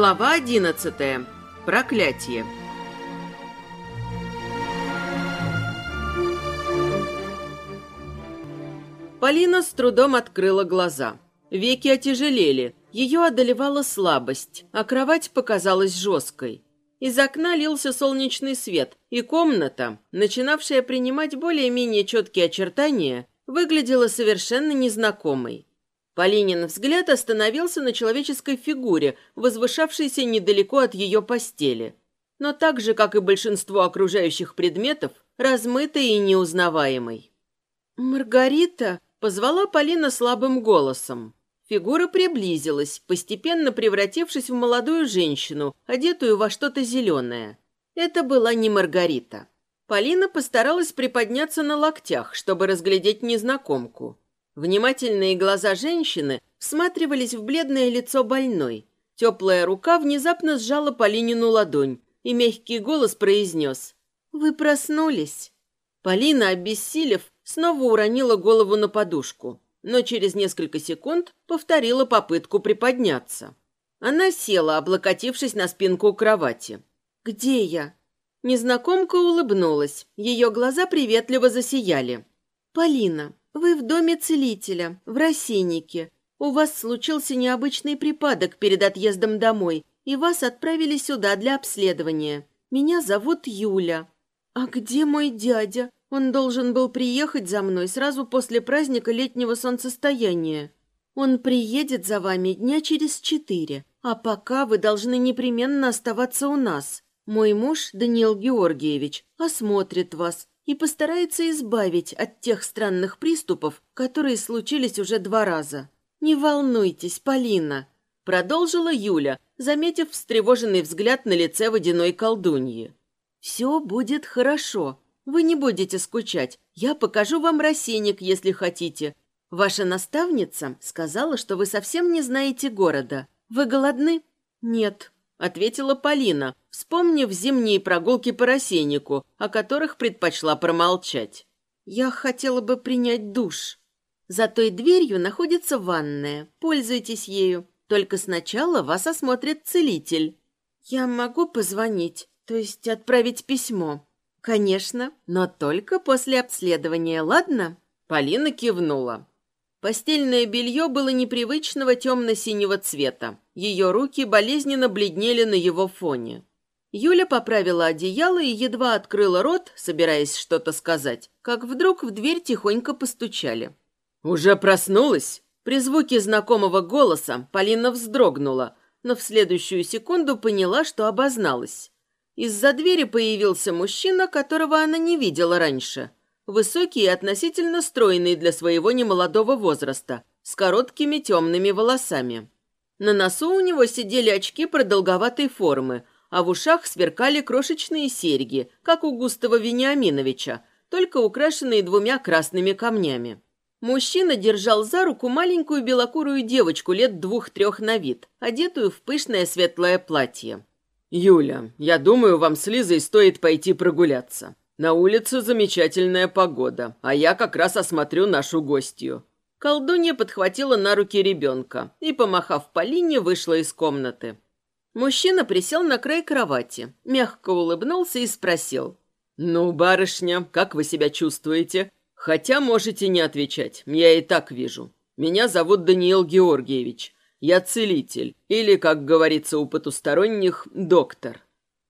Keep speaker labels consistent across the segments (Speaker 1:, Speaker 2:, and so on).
Speaker 1: Глава одиннадцатая. Проклятие. Полина с трудом открыла глаза. Веки отяжелели, ее одолевала слабость, а кровать показалась жесткой. Из окна лился солнечный свет, и комната, начинавшая принимать более-менее четкие очертания, выглядела совершенно незнакомой. Полинин взгляд остановился на человеческой фигуре, возвышавшейся недалеко от ее постели. Но так же, как и большинство окружающих предметов, размытой и неузнаваемой. «Маргарита!» – позвала Полина слабым голосом. Фигура приблизилась, постепенно превратившись в молодую женщину, одетую во что-то зеленое. Это была не Маргарита. Полина постаралась приподняться на локтях, чтобы разглядеть незнакомку. Внимательные глаза женщины всматривались в бледное лицо больной. Теплая рука внезапно сжала Полинину ладонь, и мягкий голос произнес «Вы проснулись». Полина, обессилев, снова уронила голову на подушку, но через несколько секунд повторила попытку приподняться. Она села, облокотившись на спинку кровати. «Где я?» Незнакомка улыбнулась, ее глаза приветливо засияли. «Полина, вы в доме целителя, в Росиннике. У вас случился необычный припадок перед отъездом домой, и вас отправили сюда для обследования. Меня зовут Юля. А где мой дядя? Он должен был приехать за мной сразу после праздника летнего солнцестояния. Он приедет за вами дня через четыре, а пока вы должны непременно оставаться у нас. Мой муж, Даниил Георгиевич, осмотрит вас, и постарается избавить от тех странных приступов, которые случились уже два раза. «Не волнуйтесь, Полина», — продолжила Юля, заметив встревоженный взгляд на лице водяной колдуньи. «Все будет хорошо. Вы не будете скучать. Я покажу вам рассейник, если хотите. Ваша наставница сказала, что вы совсем не знаете города. Вы голодны?» «Нет», ответила Полина, вспомнив зимние прогулки по рассейнику, о которых предпочла промолчать. «Я хотела бы принять душ. За той дверью находится ванная. Пользуйтесь ею. Только сначала вас осмотрит целитель. Я могу позвонить, то есть отправить письмо?» «Конечно, но только после обследования, ладно?» Полина кивнула. Постельное белье было непривычного темно-синего цвета. Ее руки болезненно бледнели на его фоне. Юля поправила одеяло и едва открыла рот, собираясь что-то сказать, как вдруг в дверь тихонько постучали. «Уже проснулась?» При звуке знакомого голоса Полина вздрогнула, но в следующую секунду поняла, что обозналась. Из-за двери появился мужчина, которого она не видела раньше – Высокий и относительно стройный для своего немолодого возраста, с короткими темными волосами. На носу у него сидели очки продолговатой формы, а в ушах сверкали крошечные серьги, как у Густава Вениаминовича, только украшенные двумя красными камнями. Мужчина держал за руку маленькую белокурую девочку лет двух-трех на вид, одетую в пышное светлое платье. «Юля, я думаю, вам с Лизой стоит пойти прогуляться. На улице замечательная погода, а я как раз осмотрю нашу гостью». Колдунья подхватила на руки ребенка и, помахав Полине, вышла из комнаты. Мужчина присел на край кровати, мягко улыбнулся и спросил. «Ну, барышня, как вы себя чувствуете? Хотя можете не отвечать, я и так вижу. Меня зовут Даниил Георгиевич. Я целитель, или, как говорится у потусторонних, доктор».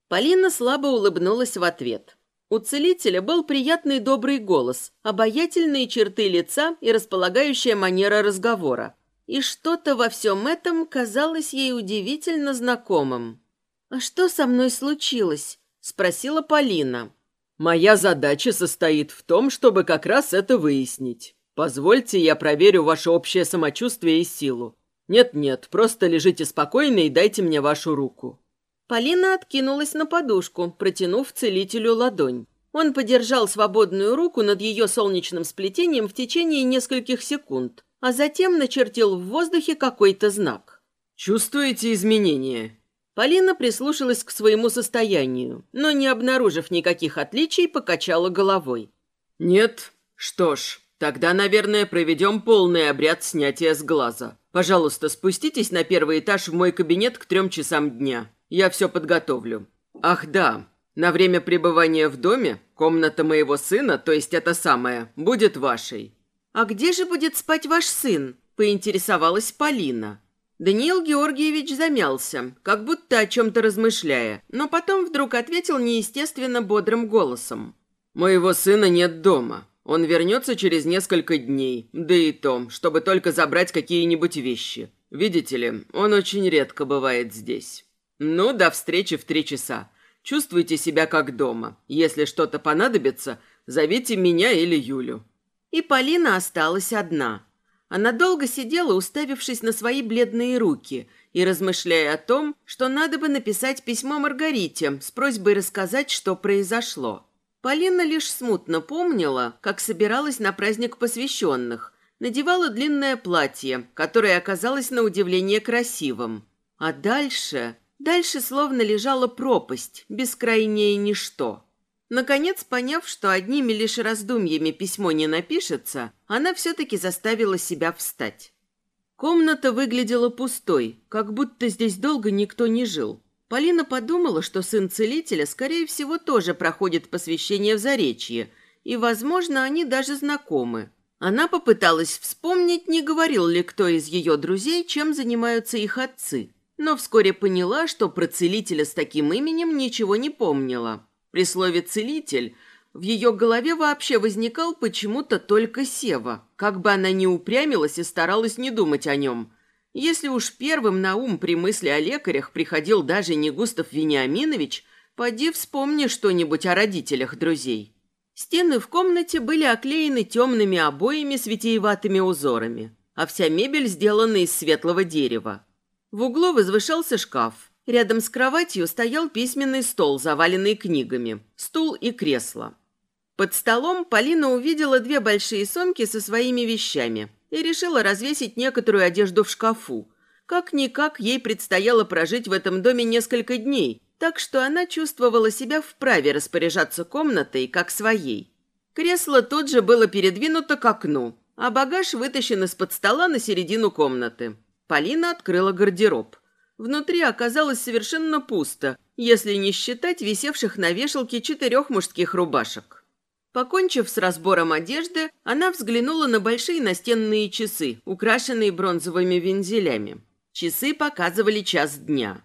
Speaker 1: Полина слабо улыбнулась в ответ. У целителя был приятный добрый голос, обаятельные черты лица и располагающая манера разговора. И что-то во всем этом казалось ей удивительно знакомым. «А что со мной случилось?» – спросила Полина. «Моя задача состоит в том, чтобы как раз это выяснить. Позвольте, я проверю ваше общее самочувствие и силу. Нет-нет, просто лежите спокойно и дайте мне вашу руку». Полина откинулась на подушку, протянув целителю ладонь. Он подержал свободную руку над ее солнечным сплетением в течение нескольких секунд, а затем начертил в воздухе какой-то знак. «Чувствуете изменения?» Полина прислушалась к своему состоянию, но, не обнаружив никаких отличий, покачала головой. «Нет? Что ж, Тогда, наверное, проведем полный обряд снятия с глаза. Пожалуйста, спуститесь на первый этаж в мой кабинет к трем часам дня. Я все подготовлю. Ах да, на время пребывания в доме комната моего сына, то есть это самое, будет вашей.
Speaker 2: А где же будет спать ваш сын? Поинтересовалась Полина. Даниил Георгиевич замялся, как будто о чем-то размышляя, но потом вдруг ответил неестественно бодрым голосом.
Speaker 1: «Моего сына нет дома. Он вернется через несколько дней, да и то, чтобы только забрать какие-нибудь вещи. Видите ли, он очень редко бывает здесь. Ну, до встречи в три часа. Чувствуйте себя как дома. Если что-то понадобится, зовите меня или Юлю».
Speaker 2: И Полина осталась одна. Она долго сидела, уставившись на свои бледные руки и размышляя о том, что надо бы написать письмо Маргарите с просьбой рассказать, что произошло. Полина лишь смутно помнила, как собиралась на праздник посвященных, надевала длинное платье, которое оказалось на удивление красивым. А дальше... Дальше словно лежала пропасть, бескрайнее ничто. Наконец, поняв, что одними лишь раздумьями письмо не напишется, она все-таки заставила себя встать. Комната выглядела пустой, как будто здесь долго никто не жил. Полина подумала, что сын целителя, скорее всего, тоже проходит посвящение в Заречье, и, возможно, они даже знакомы. Она попыталась вспомнить, не говорил ли кто из ее друзей, чем занимаются их отцы, но вскоре поняла, что про целителя с таким именем ничего не помнила. При слове «целитель» в ее голове вообще возникал почему-то только Сева, как бы она ни упрямилась и старалась не думать о нем – если уж первым на ум при мысли о лекарях приходил даже не Густав Вениаминович, поди вспомни что-нибудь о родителях друзей. Стены в комнате были оклеены темными обоями с витиеватыми узорами, а вся мебель сделана из светлого дерева. В углу возвышался шкаф. Рядом с кроватью стоял письменный стол, заваленный книгами, стул и кресло. Под столом Полина увидела две большие сумки со своими вещами – и решила развесить некоторую одежду в шкафу. Как-никак ей предстояло прожить в этом доме несколько дней, так что она чувствовала себя вправе распоряжаться комнатой, как своей. Кресло тут же было передвинуто к окну, а багаж вытащен из-под стола на середину комнаты. Полина открыла гардероб. Внутри оказалось совершенно пусто, если не считать висевших на вешалке четырех мужских рубашек. Покончив с разбором одежды, она взглянула на большие настенные часы, украшенные бронзовыми вензелями. Часы показывали час дня.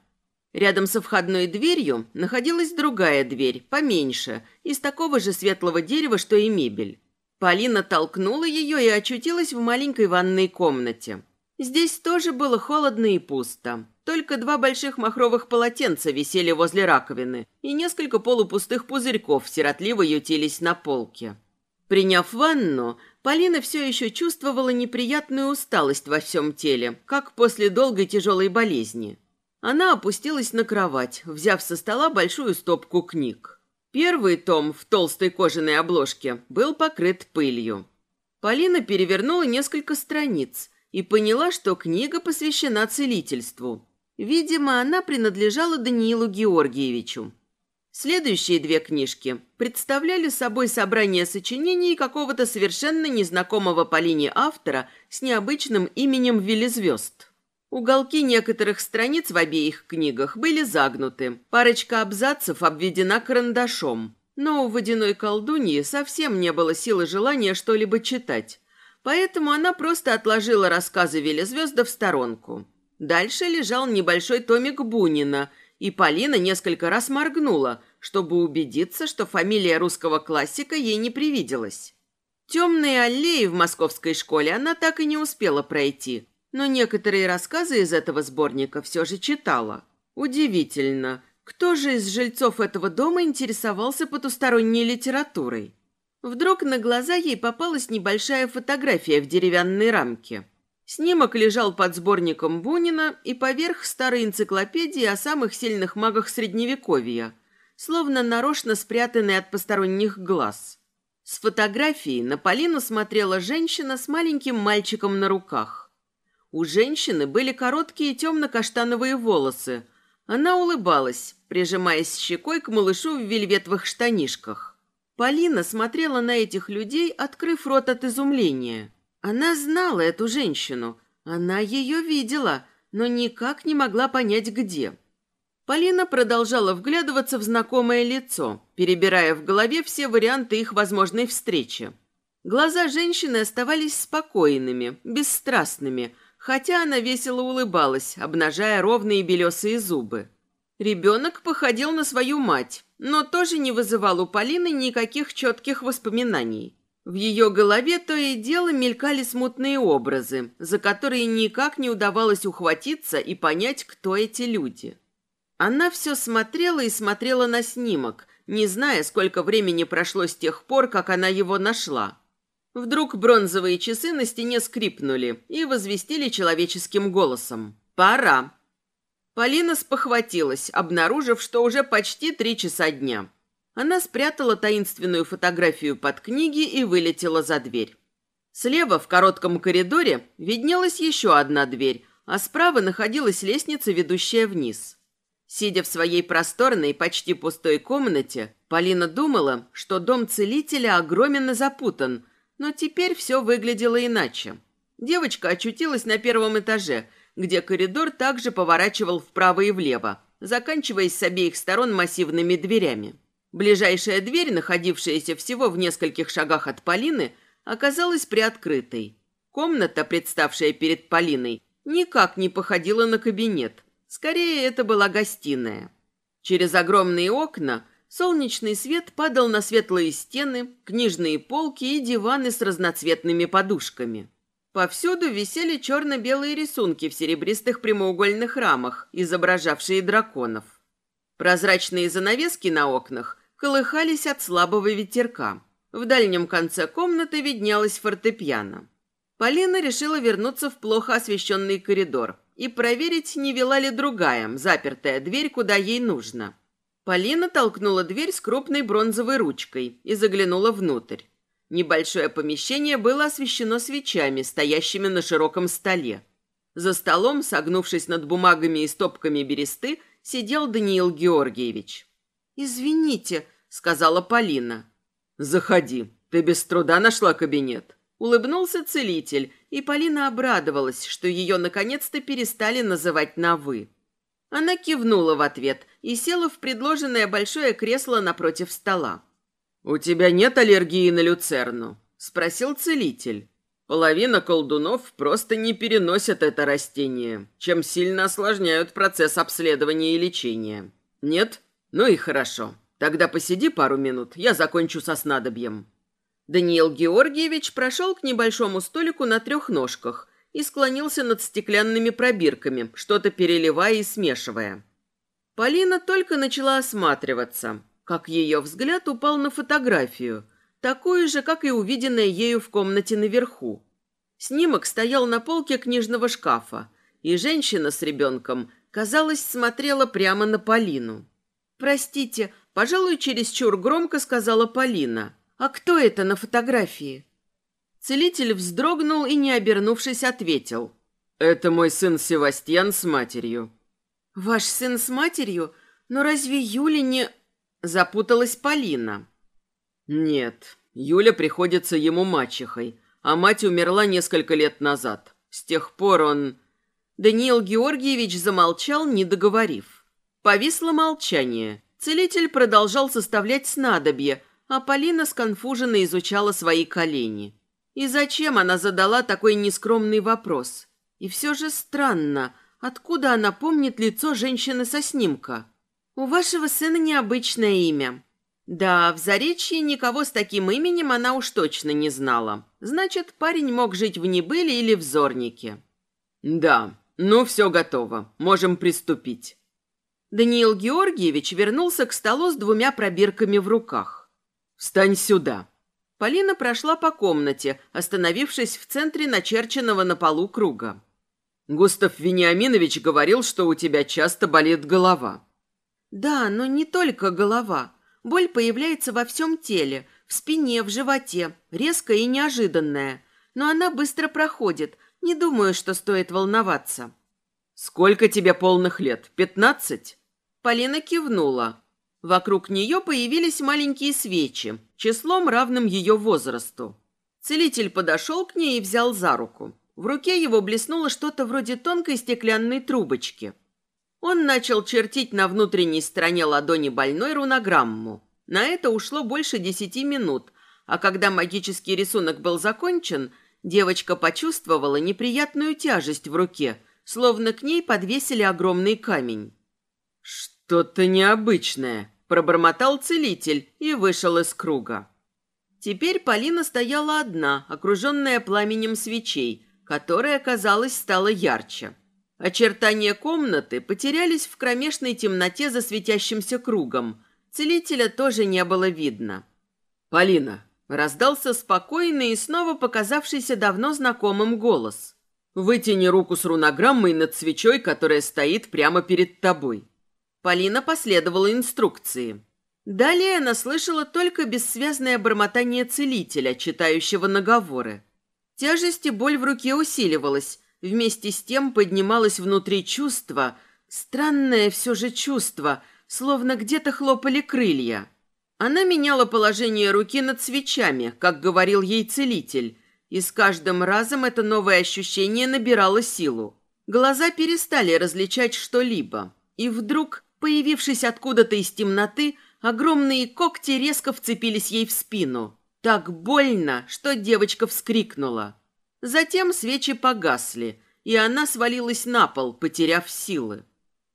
Speaker 2: Рядом со входной дверью находилась другая дверь, поменьше, из такого же светлого дерева, что и мебель. Полина толкнула ее и очутилась в маленькой ванной комнате. Здесь тоже было холодно и пусто. Только два больших махровых полотенца висели возле раковины, и несколько полупустых пузырьков сиротливо ютились на полке. Приняв ванну, Полина все еще чувствовала неприятную усталость во всем теле, как после долгой тяжелой болезни. Она опустилась на кровать, взяв со стола большую стопку книг. Первый том в толстой кожаной обложке был покрыт пылью. Полина перевернула несколько страниц и поняла, что книга посвящена целительству. Видимо, она принадлежала Даниилу Георгиевичу. Следующие две книжки представляли собой собрание сочинений какого-то совершенно незнакомого Полине автора с необычным именем Велизвезд. Уголки некоторых страниц в обеих книгах были загнуты, парочка абзацев обведена карандашом. Но у водяной колдуньи совсем не было силы желания что-либо читать, поэтому она просто отложила рассказы Велизвезда в сторонку. Дальше лежал небольшой томик Бунина, и Полина несколько раз моргнула, чтобы убедиться, что фамилия русского классика ей не привиделась. Темные аллеи в московской школе она так и не успела пройти, но некоторые рассказы из этого сборника все же читала. Удивительно, кто же из жильцов этого дома интересовался потусторонней литературой? Вдруг на глаза ей попалась небольшая фотография в деревянной рамке – Снимок лежал под сборником Бунина и поверх старой энциклопедии о самых сильных магах Средневековья, словно нарочно спрятанный от посторонних глаз. С фотографии на Полину смотрела женщина с маленьким мальчиком на руках. У женщины были короткие темно-каштановые волосы. Она улыбалась, прижимаясь щекой к малышу в вельветовых штанишках. Полина смотрела на этих людей, открыв рот от изумления. Она знала эту женщину, она ее видела, но никак не могла понять, где. Полина продолжала вглядываться в знакомое лицо, перебирая в голове все варианты их возможной встречи. Глаза женщины оставались спокойными, бесстрастными, хотя она весело улыбалась, обнажая ровные белесые зубы. Ребенок походил на свою мать, но тоже не вызывал у Полины никаких четких воспоминаний. В ее голове то и дело мелькали смутные образы, за которые никак не удавалось ухватиться и понять, кто эти люди. Она все смотрела и смотрела на снимок, не зная, сколько времени прошло с тех пор, как она его нашла. Вдруг бронзовые часы на стене скрипнули и возвестили человеческим голосом. «Пора!» Полина спохватилась, обнаружив, что уже почти три часа дня. Она спрятала таинственную фотографию под книги и вылетела за дверь. Слева в коротком коридоре виднелась еще одна дверь, а справа находилась лестница, ведущая вниз. Сидя в своей просторной, почти пустой комнате, Полина думала, что дом целителя огромен и запутан, но теперь все выглядело иначе. Девочка очутилась на первом этаже – где коридор также поворачивал вправо и влево, заканчиваясь с обеих сторон массивными дверями. Ближайшая дверь, находившаяся всего в нескольких шагах от Полины, оказалась приоткрытой. Комната, представшая перед Полиной, никак не походила на кабинет. Скорее, это была гостиная. Через огромные окна солнечный свет падал на светлые стены, книжные полки и диваны с разноцветными подушками. Повсюду висели черно-белые рисунки в серебристых прямоугольных рамах, изображавшие драконов. Прозрачные занавески на окнах колыхались от слабого ветерка. В дальнем конце комнаты виднелась фортепиано. Полина решила вернуться в плохо освещенный коридор и проверить, не вела ли другая, запертая дверь, куда ей нужно. Полина толкнула дверь с крупной бронзовой ручкой и заглянула внутрь. Небольшое помещение было освещено свечами, стоящими на широком столе. За столом, согнувшись над бумагами и стопками бересты, сидел Даниил Георгиевич. «Извините», — сказала Полина. «Заходи. Ты без труда нашла кабинет». Улыбнулся целитель, и Полина обрадовалась, что ее наконец-то перестали называть на «вы». Она кивнула в ответ и села в предложенное большое кресло напротив стола. «У тебя нет аллергии на люцерну?» – спросил целитель. Половина колдунов просто не переносят это растение, чем сильно осложняют процесс обследования и лечения. Нет? Ну и хорошо. Тогда посиди пару минут, я закончу со снадобьем. Даниил Георгиевич прошел к небольшому столику на трех ножках и склонился над стеклянными пробирками, что-то переливая и смешивая. Полина только начала осматриваться – как ее взгляд упал на фотографию, такую же, как и увиденная ею в комнате наверху. Снимок стоял на полке книжного шкафа, и женщина с ребенком, казалось, смотрела прямо на Полину. «Простите, пожалуй, чересчур громко сказала Полина. А кто это на фотографии?» Целитель вздрогнул и, не обернувшись, ответил. «Это мой сын Севастьян с матерью». «Ваш сын с матерью? Но разве Юля не...» Запуталась Полина. Нет, Юля приходится ему мачехой, а мать умерла несколько лет назад. С тех пор он... Даниил Георгиевич замолчал, не договорив. Повисло молчание. Целитель продолжал составлять снадобье, а Полина сконфуженно изучала свои колени. И зачем она задала такой нескромный вопрос? И все же странно, откуда она помнит лицо женщины со снимка? «У вашего сына необычное имя». Да, в Заречье никого с таким именем она уж точно не знала. Значит, парень мог жить в Небыле или в Зорнике. «Да, ну все готово. Можем приступить». Даниил Георгиевич вернулся к столу с двумя пробирками в руках. «Встань сюда». Полина прошла по комнате, остановившись в центре начерченного на полу круга. «Густав Вениаминович говорил, что у тебя часто болит голова. Да, но не только голова. Боль появляется во всем теле, в спине, в животе, резкая и неожиданная. Но она быстро проходит. Не думаю, что стоит волноваться. Сколько тебе полных лет? Пятнадцать? Полина кивнула. Вокруг нее появились маленькие свечи, числом равным ее возрасту. Целитель подошел к ней и взял за руку. В руке его блеснуло что-то вроде тонкой стеклянной трубочки. Он начал чертить на внутренней стороне ладони больной рунограмму. На это ушло больше десяти минут, а когда магический рисунок был закончен, девочка почувствовала неприятную тяжесть в руке, словно к ней подвесили огромный камень. «Что-то необычное», – пробормотал целитель и вышел из круга. Теперь Полина стояла одна, окруженная пламенем свечей, которая, казалось, стала ярче. Очертания комнаты потерялись в кромешной темноте за светящимся кругом. Целителя тоже не было видно. «Полина!» – раздался спокойный и снова показавшийся давно знакомым голос. «Вытяни руку с рунограммой над свечой, которая стоит прямо перед тобой». Полина последовала инструкции. Далее она слышала только бессвязное бормотание целителя, читающего наговоры. Тяжесть и боль в руке усиливалась, вместе с тем поднималось внутри чувство, странное все же чувство, словно где-то хлопали крылья. Она меняла положение руки над свечами, как говорил ей целитель, и с каждым разом это новое ощущение набирало силу. Глаза перестали различать что-либо, и вдруг, появившись откуда-то из темноты, Огромные когти резко вцепились ей в спину. Так больно, что девочка вскрикнула. Затем свечи погасли, и она свалилась на пол, потеряв силы.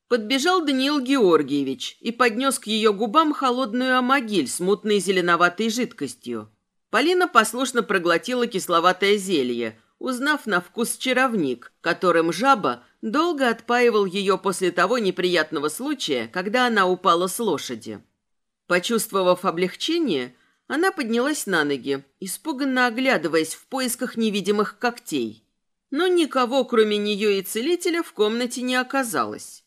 Speaker 2: Подбежал Даниил Георгиевич и поднес к ее губам холодную амагиль с мутной зеленоватой жидкостью. Полина послушно проглотила кисловатое зелье, узнав на вкус чаровник, которым жаба долго отпаивал ее после того неприятного случая, когда она упала с лошади. Почувствовав облегчение, она поднялась на ноги, испуганно оглядываясь в поисках невидимых когтей. Но никого, кроме нее и целителя, в комнате не оказалось.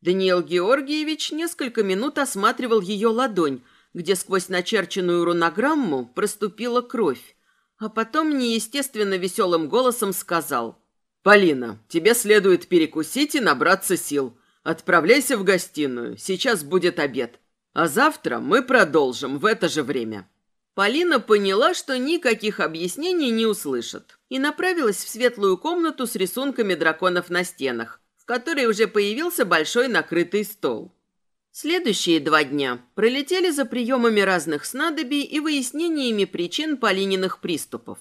Speaker 2: Даниил Георгиевич несколько минут осматривал ее ладонь, где сквозь начерченную рунограмму проступила кровь, а потом неестественно веселым голосом сказал «Полина, тебе следует перекусить и набраться сил. Отправляйся в гостиную, сейчас будет обед. А завтра мы продолжим в это же время». Полина поняла, что никаких объяснений не услышит, и направилась в светлую комнату с рисунками драконов на стенах, в которой уже появился большой накрытый стол. Следующие два дня пролетели за приемами разных снадобий и выяснениями причин Полининых приступов.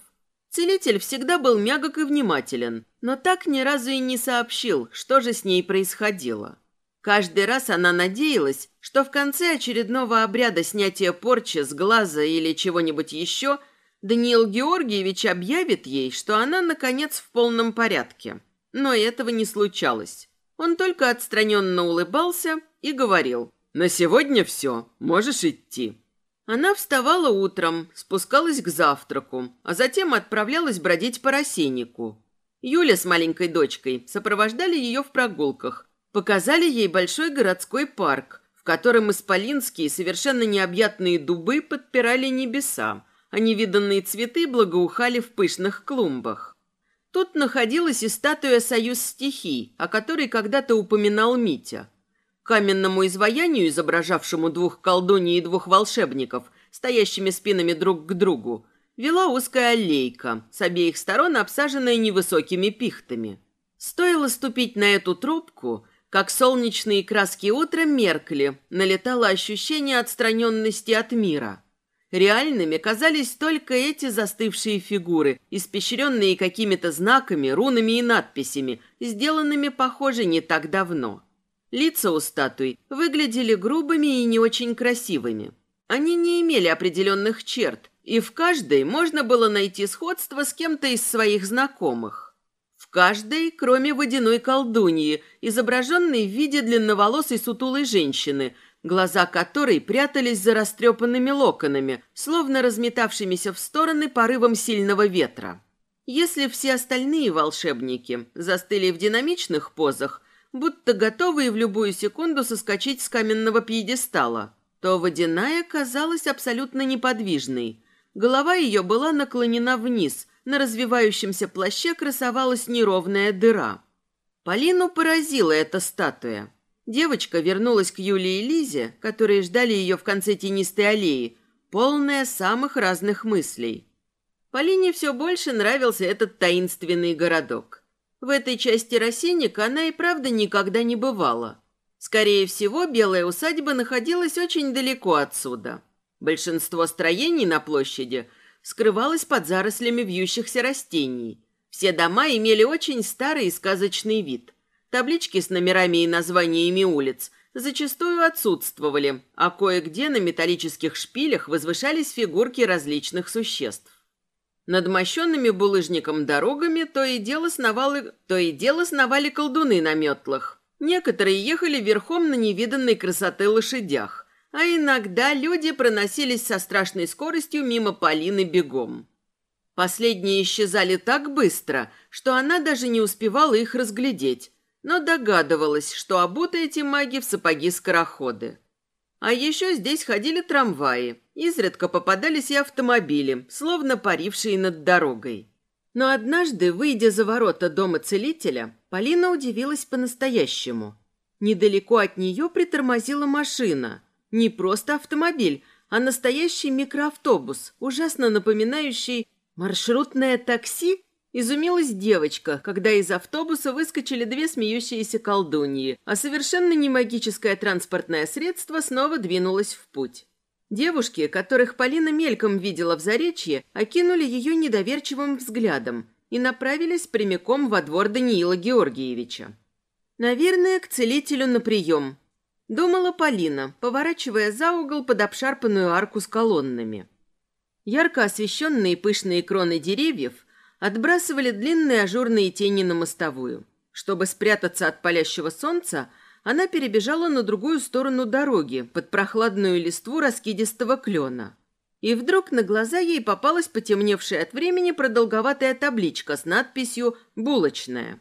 Speaker 2: Целитель всегда был мягок и внимателен, но так ни разу и не сообщил, что же с ней происходило. Каждый раз она надеялась, что в конце очередного обряда снятия порчи с глаза или чего-нибудь еще Даниил Георгиевич объявит ей, что она, наконец, в полном порядке. Но этого не случалось. Он только отстраненно улыбался и говорил «На сегодня все, можешь идти». Она вставала утром, спускалась к завтраку, а затем отправлялась бродить по рассейнику. Юля с маленькой дочкой сопровождали ее в прогулках, Показали ей большой городской парк, в котором исполинские совершенно необъятные дубы подпирали небеса, а невиданные цветы благоухали в пышных клумбах. Тут находилась и статуя «Союз стихий», о которой когда-то упоминал Митя. каменному изваянию, изображавшему двух колдуней и двух волшебников, стоящими спинами друг к другу, вела узкая аллейка, с обеих сторон обсаженная невысокими пихтами. Стоило ступить на эту трубку, как солнечные краски утра меркли, налетало ощущение отстраненности от мира. Реальными казались только эти застывшие фигуры, испещренные какими-то знаками, рунами и надписями, сделанными, похоже, не так давно. Лица у статуй выглядели грубыми и не очень красивыми. Они не имели определенных черт, и в каждой можно было найти сходство с кем-то из своих знакомых каждой, кроме водяной колдуньи, изображенной в виде длинноволосой сутулой женщины, глаза которой прятались за растрепанными локонами, словно разметавшимися в стороны порывом сильного ветра. Если все остальные волшебники застыли в динамичных позах, будто готовые в любую секунду соскочить с каменного пьедестала, то водяная казалась абсолютно неподвижной. Голова ее была наклонена вниз, на развивающемся плаще красовалась неровная дыра. Полину поразила эта статуя. Девочка вернулась к Юлии и Лизе, которые ждали ее в конце тенистой аллеи, полная самых разных мыслей. Полине все больше нравился этот таинственный городок. В этой части Росинника она и правда никогда не бывала. Скорее всего, белая усадьба находилась очень далеко отсюда. Большинство строений на площади скрывалось под зарослями вьющихся растений. Все дома имели очень старый и сказочный вид. Таблички с номерами и названиями улиц зачастую отсутствовали, а кое-где на металлических шпилях возвышались фигурки различных существ. Над мощенными булыжником дорогами то и дело сновали, то и дело сновали колдуны на метлах. Некоторые ехали верхом на невиданной красоты лошадях, а иногда люди проносились со страшной скоростью мимо Полины бегом. Последние исчезали так быстро, что она даже не успевала их разглядеть, но догадывалась, что обуты эти маги в сапоги-скороходы. А еще здесь ходили трамваи, изредка попадались и автомобили, словно парившие над дорогой. Но однажды, выйдя за ворота дома целителя, Полина удивилась по-настоящему. Недалеко от нее притормозила машина. Не просто автомобиль, а настоящий микроавтобус, ужасно напоминающий маршрутное такси Изумилась девочка, когда из автобуса выскочили две смеющиеся колдуньи, а совершенно не магическое транспортное средство снова двинулось в путь. Девушки, которых Полина мельком видела в Заречье, окинули ее недоверчивым взглядом и направились прямиком во двор Даниила Георгиевича. «Наверное, к целителю на прием», – думала Полина, поворачивая за угол под обшарпанную арку с колоннами. Ярко освещенные пышные кроны деревьев – отбрасывали длинные ажурные тени на мостовую. Чтобы спрятаться от палящего солнца, она перебежала на другую сторону дороги, под прохладную листву раскидистого клена. И вдруг на глаза ей попалась потемневшая от времени продолговатая табличка с надписью «Булочная».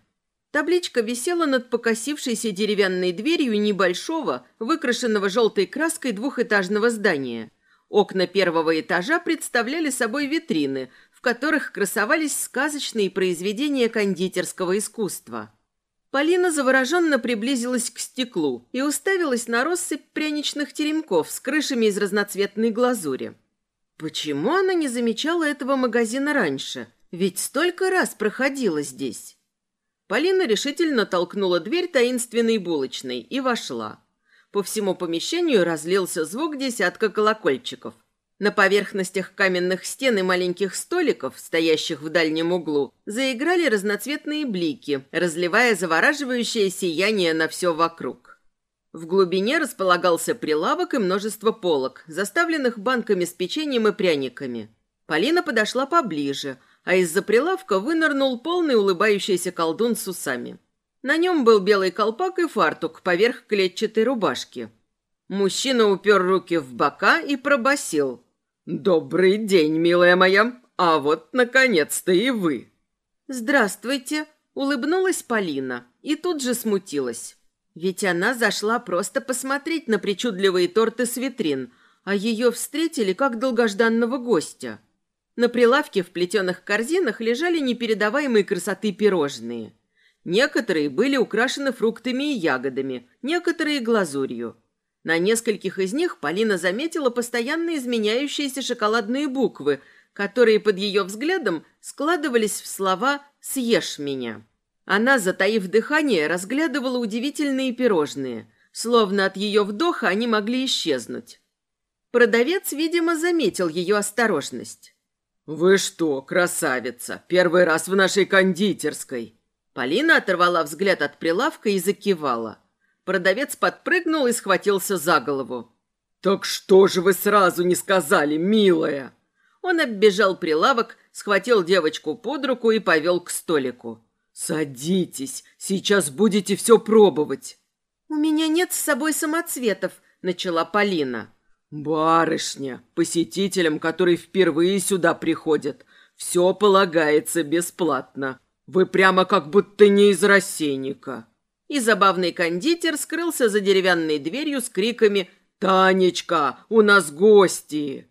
Speaker 2: Табличка висела над покосившейся деревянной дверью небольшого, выкрашенного желтой краской двухэтажного здания. Окна первого этажа представляли собой витрины, в которых красовались сказочные произведения кондитерского искусства. Полина завороженно приблизилась к стеклу и уставилась на россыпь пряничных теремков с крышами из разноцветной глазури. Почему она не замечала этого магазина раньше? Ведь столько раз проходила здесь. Полина решительно толкнула дверь таинственной булочной и вошла. По всему помещению разлился звук десятка колокольчиков – на поверхностях каменных стен и маленьких столиков, стоящих в дальнем углу, заиграли разноцветные блики, разливая завораживающее сияние на все вокруг. В глубине располагался прилавок и множество полок, заставленных банками с печеньем и пряниками. Полина подошла поближе, а из-за прилавка вынырнул полный улыбающийся колдун с усами. На нем был белый колпак и фартук поверх клетчатой рубашки. Мужчина упер руки в бока и пробасил. «Добрый день, милая моя! А вот, наконец-то, и вы!»
Speaker 1: «Здравствуйте!» — улыбнулась Полина и тут же смутилась. Ведь она зашла просто посмотреть на причудливые торты с витрин, а ее встретили как долгожданного гостя. На прилавке в плетеных корзинах лежали непередаваемой красоты пирожные. Некоторые были украшены фруктами и ягодами, некоторые – глазурью. На нескольких из них Полина заметила постоянно изменяющиеся шоколадные буквы, которые под ее взглядом складывались в слова «съешь меня». Она, затаив дыхание, разглядывала удивительные пирожные, словно от ее вдоха они могли исчезнуть. Продавец, видимо, заметил ее осторожность.
Speaker 2: «Вы что, красавица, первый раз в нашей кондитерской!»
Speaker 1: Полина оторвала взгляд от прилавка и закивала – Продавец подпрыгнул и схватился за голову.
Speaker 2: «Так что же вы сразу не сказали, милая?»
Speaker 1: Он оббежал прилавок, схватил девочку под руку и повел к столику.
Speaker 2: «Садитесь, сейчас будете все пробовать».
Speaker 1: «У меня нет с собой самоцветов», — начала Полина.
Speaker 2: «Барышня, посетителям, которые впервые сюда приходят, все полагается бесплатно. Вы прямо как будто не из рассейника»
Speaker 1: и забавный кондитер скрылся за деревянной дверью с криками «Танечка, у нас гости!».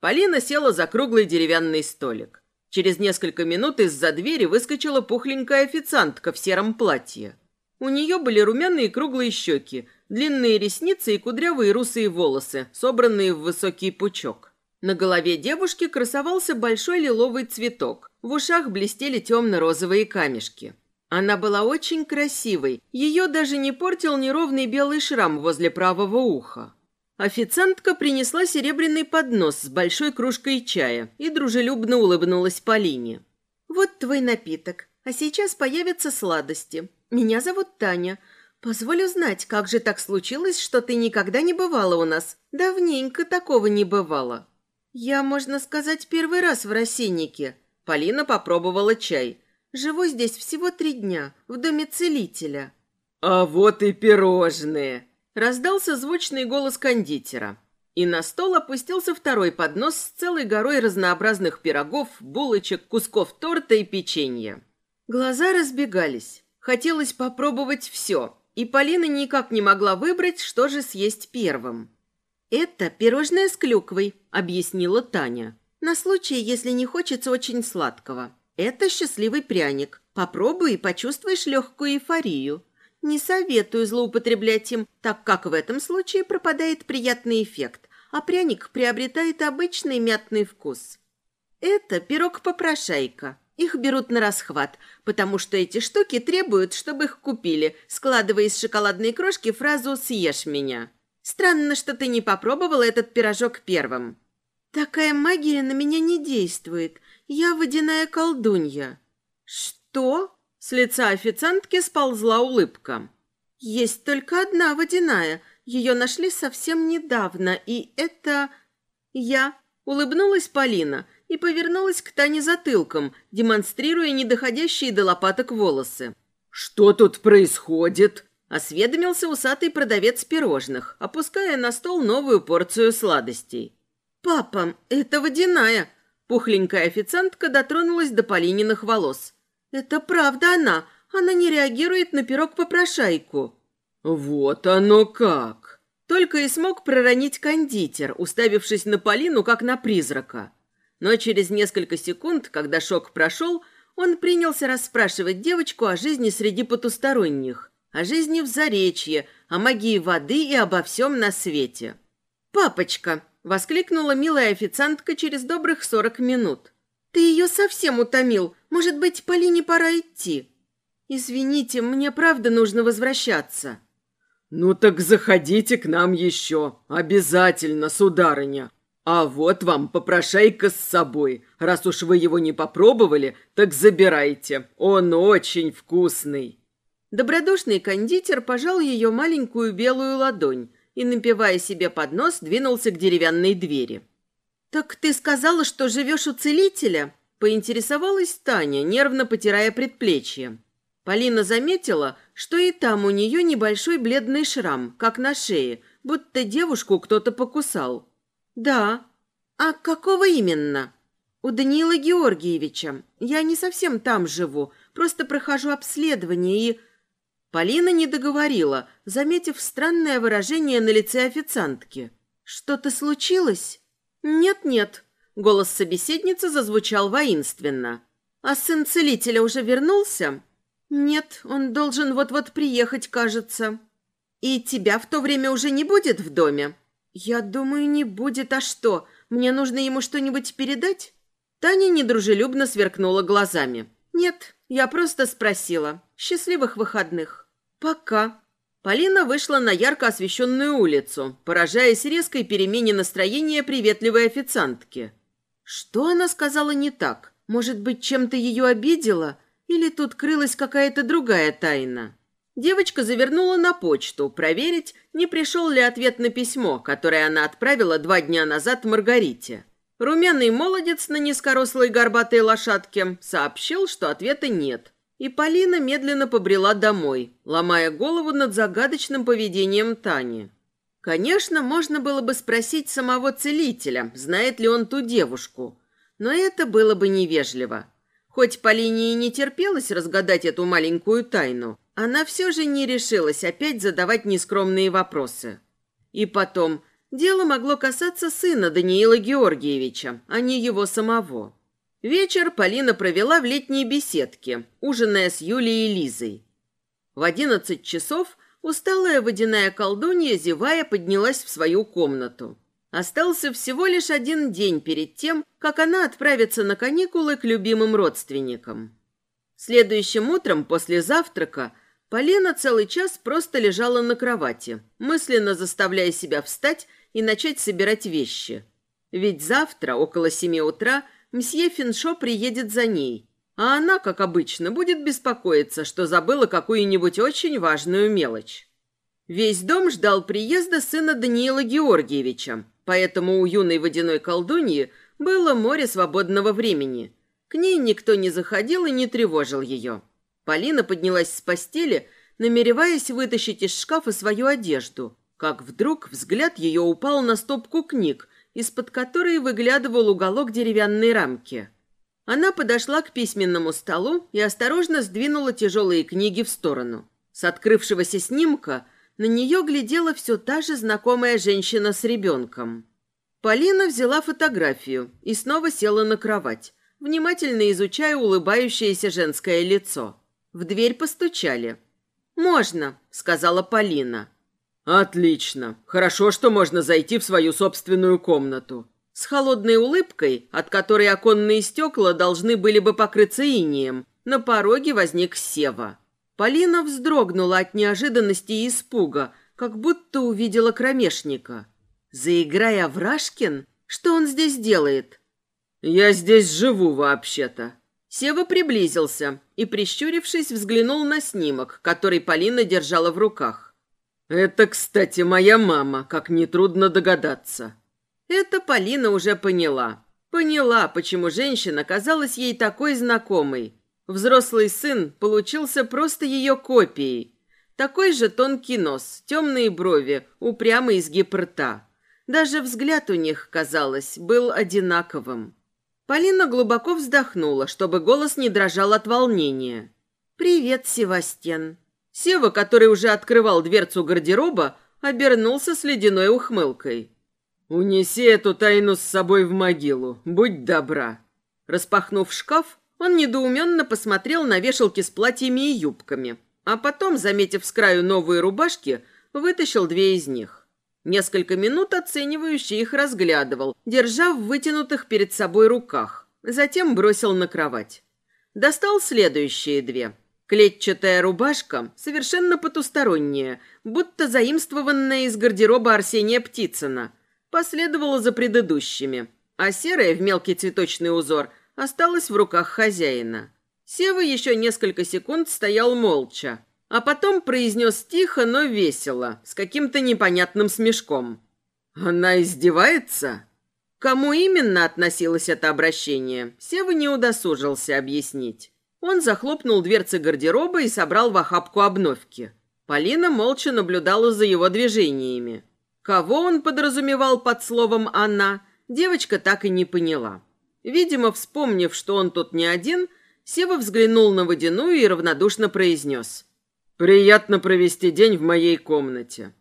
Speaker 1: Полина села за круглый деревянный столик. Через несколько минут из-за двери выскочила пухленькая официантка в сером платье. У нее были румяные круглые щеки, длинные ресницы и кудрявые русые волосы, собранные в высокий пучок. На голове девушки красовался большой лиловый цветок. В ушах блестели темно-розовые камешки. Она была очень красивой. Ее даже не портил неровный белый шрам возле правого уха. Официантка принесла серебряный поднос с большой кружкой чая и дружелюбно улыбнулась Полине. «Вот твой напиток. А сейчас появятся сладости. Меня зовут Таня. Позволю знать, как же так случилось, что ты никогда не бывала у нас? Давненько такого не бывало». «Я, можно сказать, первый раз в Росиннике». Полина попробовала чай. «Живу здесь всего три дня, в доме целителя».
Speaker 2: «А вот и пирожные!»
Speaker 1: Раздался звучный голос кондитера. И на стол опустился второй поднос с целой горой разнообразных пирогов, булочек, кусков торта и печенья. Глаза разбегались. Хотелось попробовать все, и Полина никак не могла выбрать, что же съесть первым. «Это пирожное с клюквой», — объяснила Таня. «На случай, если не хочется очень сладкого. Это счастливый пряник. Попробуй и почувствуешь легкую эйфорию. Не советую злоупотреблять им, так как в этом случае пропадает приятный эффект, а пряник приобретает обычный мятный вкус. Это пирог-попрошайка. Их берут на расхват, потому что эти штуки требуют, чтобы их купили, складывая из шоколадной крошки фразу «съешь меня». Странно, что ты не попробовала этот пирожок первым. Такая магия на меня не действует. Я водяная колдунья. Что? С лица официантки сползла улыбка. «Есть только одна водяная. Ее нашли совсем недавно, и это...» «Я...» — улыбнулась Полина и повернулась к Тане затылком, демонстрируя недоходящие до лопаток волосы.
Speaker 2: «Что тут происходит?»
Speaker 1: — осведомился усатый продавец пирожных, опуская на стол новую порцию сладостей. «Папа, это водяная!» Пухленькая официантка дотронулась до Полининых волос. «Это правда она. Она не реагирует на пирог-попрошайку».
Speaker 2: «Вот оно как!»
Speaker 1: Только и смог проронить кондитер, уставившись на Полину, как на призрака. Но через несколько секунд, когда шок прошел, он принялся расспрашивать девочку о жизни среди потусторонних, о жизни в Заречье, о магии воды и обо всем на свете. «Папочка!» — воскликнула милая официантка через добрых сорок минут. «Ты ее совсем утомил. Может быть, Полине пора идти?» «Извините, мне правда нужно возвращаться».
Speaker 2: «Ну так заходите к нам еще. Обязательно, сударыня. А вот вам попрошайка с собой. Раз уж вы его не попробовали, так забирайте. Он очень вкусный».
Speaker 1: Добродушный кондитер пожал ее маленькую белую ладонь и, напивая себе под нос, двинулся к деревянной двери. «Так ты сказала, что живешь у целителя?» – поинтересовалась Таня, нервно потирая предплечье. Полина заметила, что и там у нее небольшой бледный шрам, как на шее, будто девушку кто-то покусал. «Да». «А какого именно?» «У Даниила Георгиевича. Я не совсем там живу, просто прохожу обследование и...» Полина не договорила, заметив странное выражение на лице официантки. «Что-то случилось?» «Нет-нет», — голос собеседницы зазвучал воинственно. «А сын целителя уже вернулся?» «Нет, он должен вот-вот приехать, кажется». «И тебя в то время уже не будет в доме?» «Я думаю, не будет. А что, мне нужно ему что-нибудь передать?» Таня недружелюбно сверкнула глазами. «Нет, я просто спросила. Счастливых выходных». «Пока», Полина вышла на ярко освещенную улицу, поражаясь резкой перемене настроения приветливой официантки. Что она сказала не так? Может быть, чем-то ее обидела? Или тут крылась какая-то другая тайна? Девочка завернула на почту, проверить, не пришел ли ответ на письмо, которое она отправила два дня назад Маргарите. Румяный молодец на низкорослой горбатой лошадке сообщил, что ответа нет – и Полина медленно побрела домой, ломая голову над загадочным поведением Тани. Конечно, можно было бы спросить самого целителя, знает ли он ту девушку, но это было бы невежливо. Хоть Полине и не терпелось разгадать эту маленькую тайну, она все же не решилась опять задавать нескромные вопросы. И потом, дело могло касаться сына Даниила Георгиевича, а не его самого. Вечер Полина провела в летней беседке, ужиная с Юлией и Лизой. В одиннадцать часов усталая водяная колдунья, зевая, поднялась в свою комнату.
Speaker 2: Остался всего лишь один день перед тем, как она отправится на каникулы к любимым родственникам. Следующим утром после завтрака Полина целый час просто лежала на кровати, мысленно заставляя себя встать и начать собирать вещи. Ведь завтра, около семи утра, мсье Финшо приедет за ней, а она, как обычно, будет беспокоиться, что забыла какую-нибудь очень важную мелочь. Весь дом ждал приезда сына Даниила Георгиевича, поэтому у юной водяной колдуньи было море свободного времени. К ней никто не заходил и не тревожил ее. Полина поднялась с постели, намереваясь вытащить из шкафа свою одежду, как вдруг взгляд ее упал на стопку книг, из-под которой выглядывал уголок деревянной рамки. Она подошла к письменному столу и осторожно сдвинула тяжелые книги в сторону. С открывшегося снимка – на нее глядела все та же знакомая женщина с ребенком. Полина взяла фотографию и снова села на кровать, внимательно изучая улыбающееся женское лицо. В дверь постучали. «Можно», — сказала Полина.
Speaker 1: «Отлично. Хорошо, что можно зайти в свою собственную комнату».
Speaker 2: С холодной улыбкой, от которой оконные стекла должны были бы покрыться инием, на пороге возник Сева. Полина вздрогнула от неожиданности и испуга, как будто увидела кромешника. Заиграя Врашкин? Что он здесь делает?
Speaker 1: «Я здесь живу вообще-то».
Speaker 2: Сева приблизился и, прищурившись, взглянул на снимок, который Полина держала в руках.
Speaker 1: «Это, кстати, моя мама, как нетрудно догадаться».
Speaker 2: Это Полина уже поняла. Поняла, почему женщина казалась ей такой знакомой. Взрослый сын получился просто ее копией. Такой же тонкий нос, темные брови, упрямый изгиб рта. Даже взгляд у них, казалось, был одинаковым. Полина глубоко вздохнула, чтобы голос не дрожал от волнения. «Привет, Севастьян». Сева, который уже открывал дверцу гардероба, обернулся с ледяной ухмылкой.
Speaker 1: «Унеси эту тайну с собой в могилу, будь добра».
Speaker 2: Распахнув шкаф, он недоуменно посмотрел на вешалки с платьями и юбками, а потом, заметив с краю новые рубашки, вытащил две из них. Несколько минут оценивающий их разглядывал, держа в вытянутых перед собой руках. Затем бросил на кровать. Достал следующие две. Клетчатая рубашка, совершенно потусторонняя, будто заимствованная из гардероба Арсения Птицына, последовала за предыдущими, а серая в мелкий цветочный узор – осталась в руках хозяина. Сева еще несколько секунд стоял молча, а потом произнес тихо, но весело, с каким-то непонятным смешком.
Speaker 1: «Она издевается?»
Speaker 2: Кому именно относилось это обращение, Сева не удосужился объяснить. Он захлопнул дверцы гардероба и собрал в охапку обновки. Полина молча наблюдала за его движениями. Кого он подразумевал под словом «она», девочка так и не поняла. Видимо, вспомнив, что он тут не один, Сева взглянул на водяную и равнодушно произнес.
Speaker 1: «Приятно провести день в моей комнате».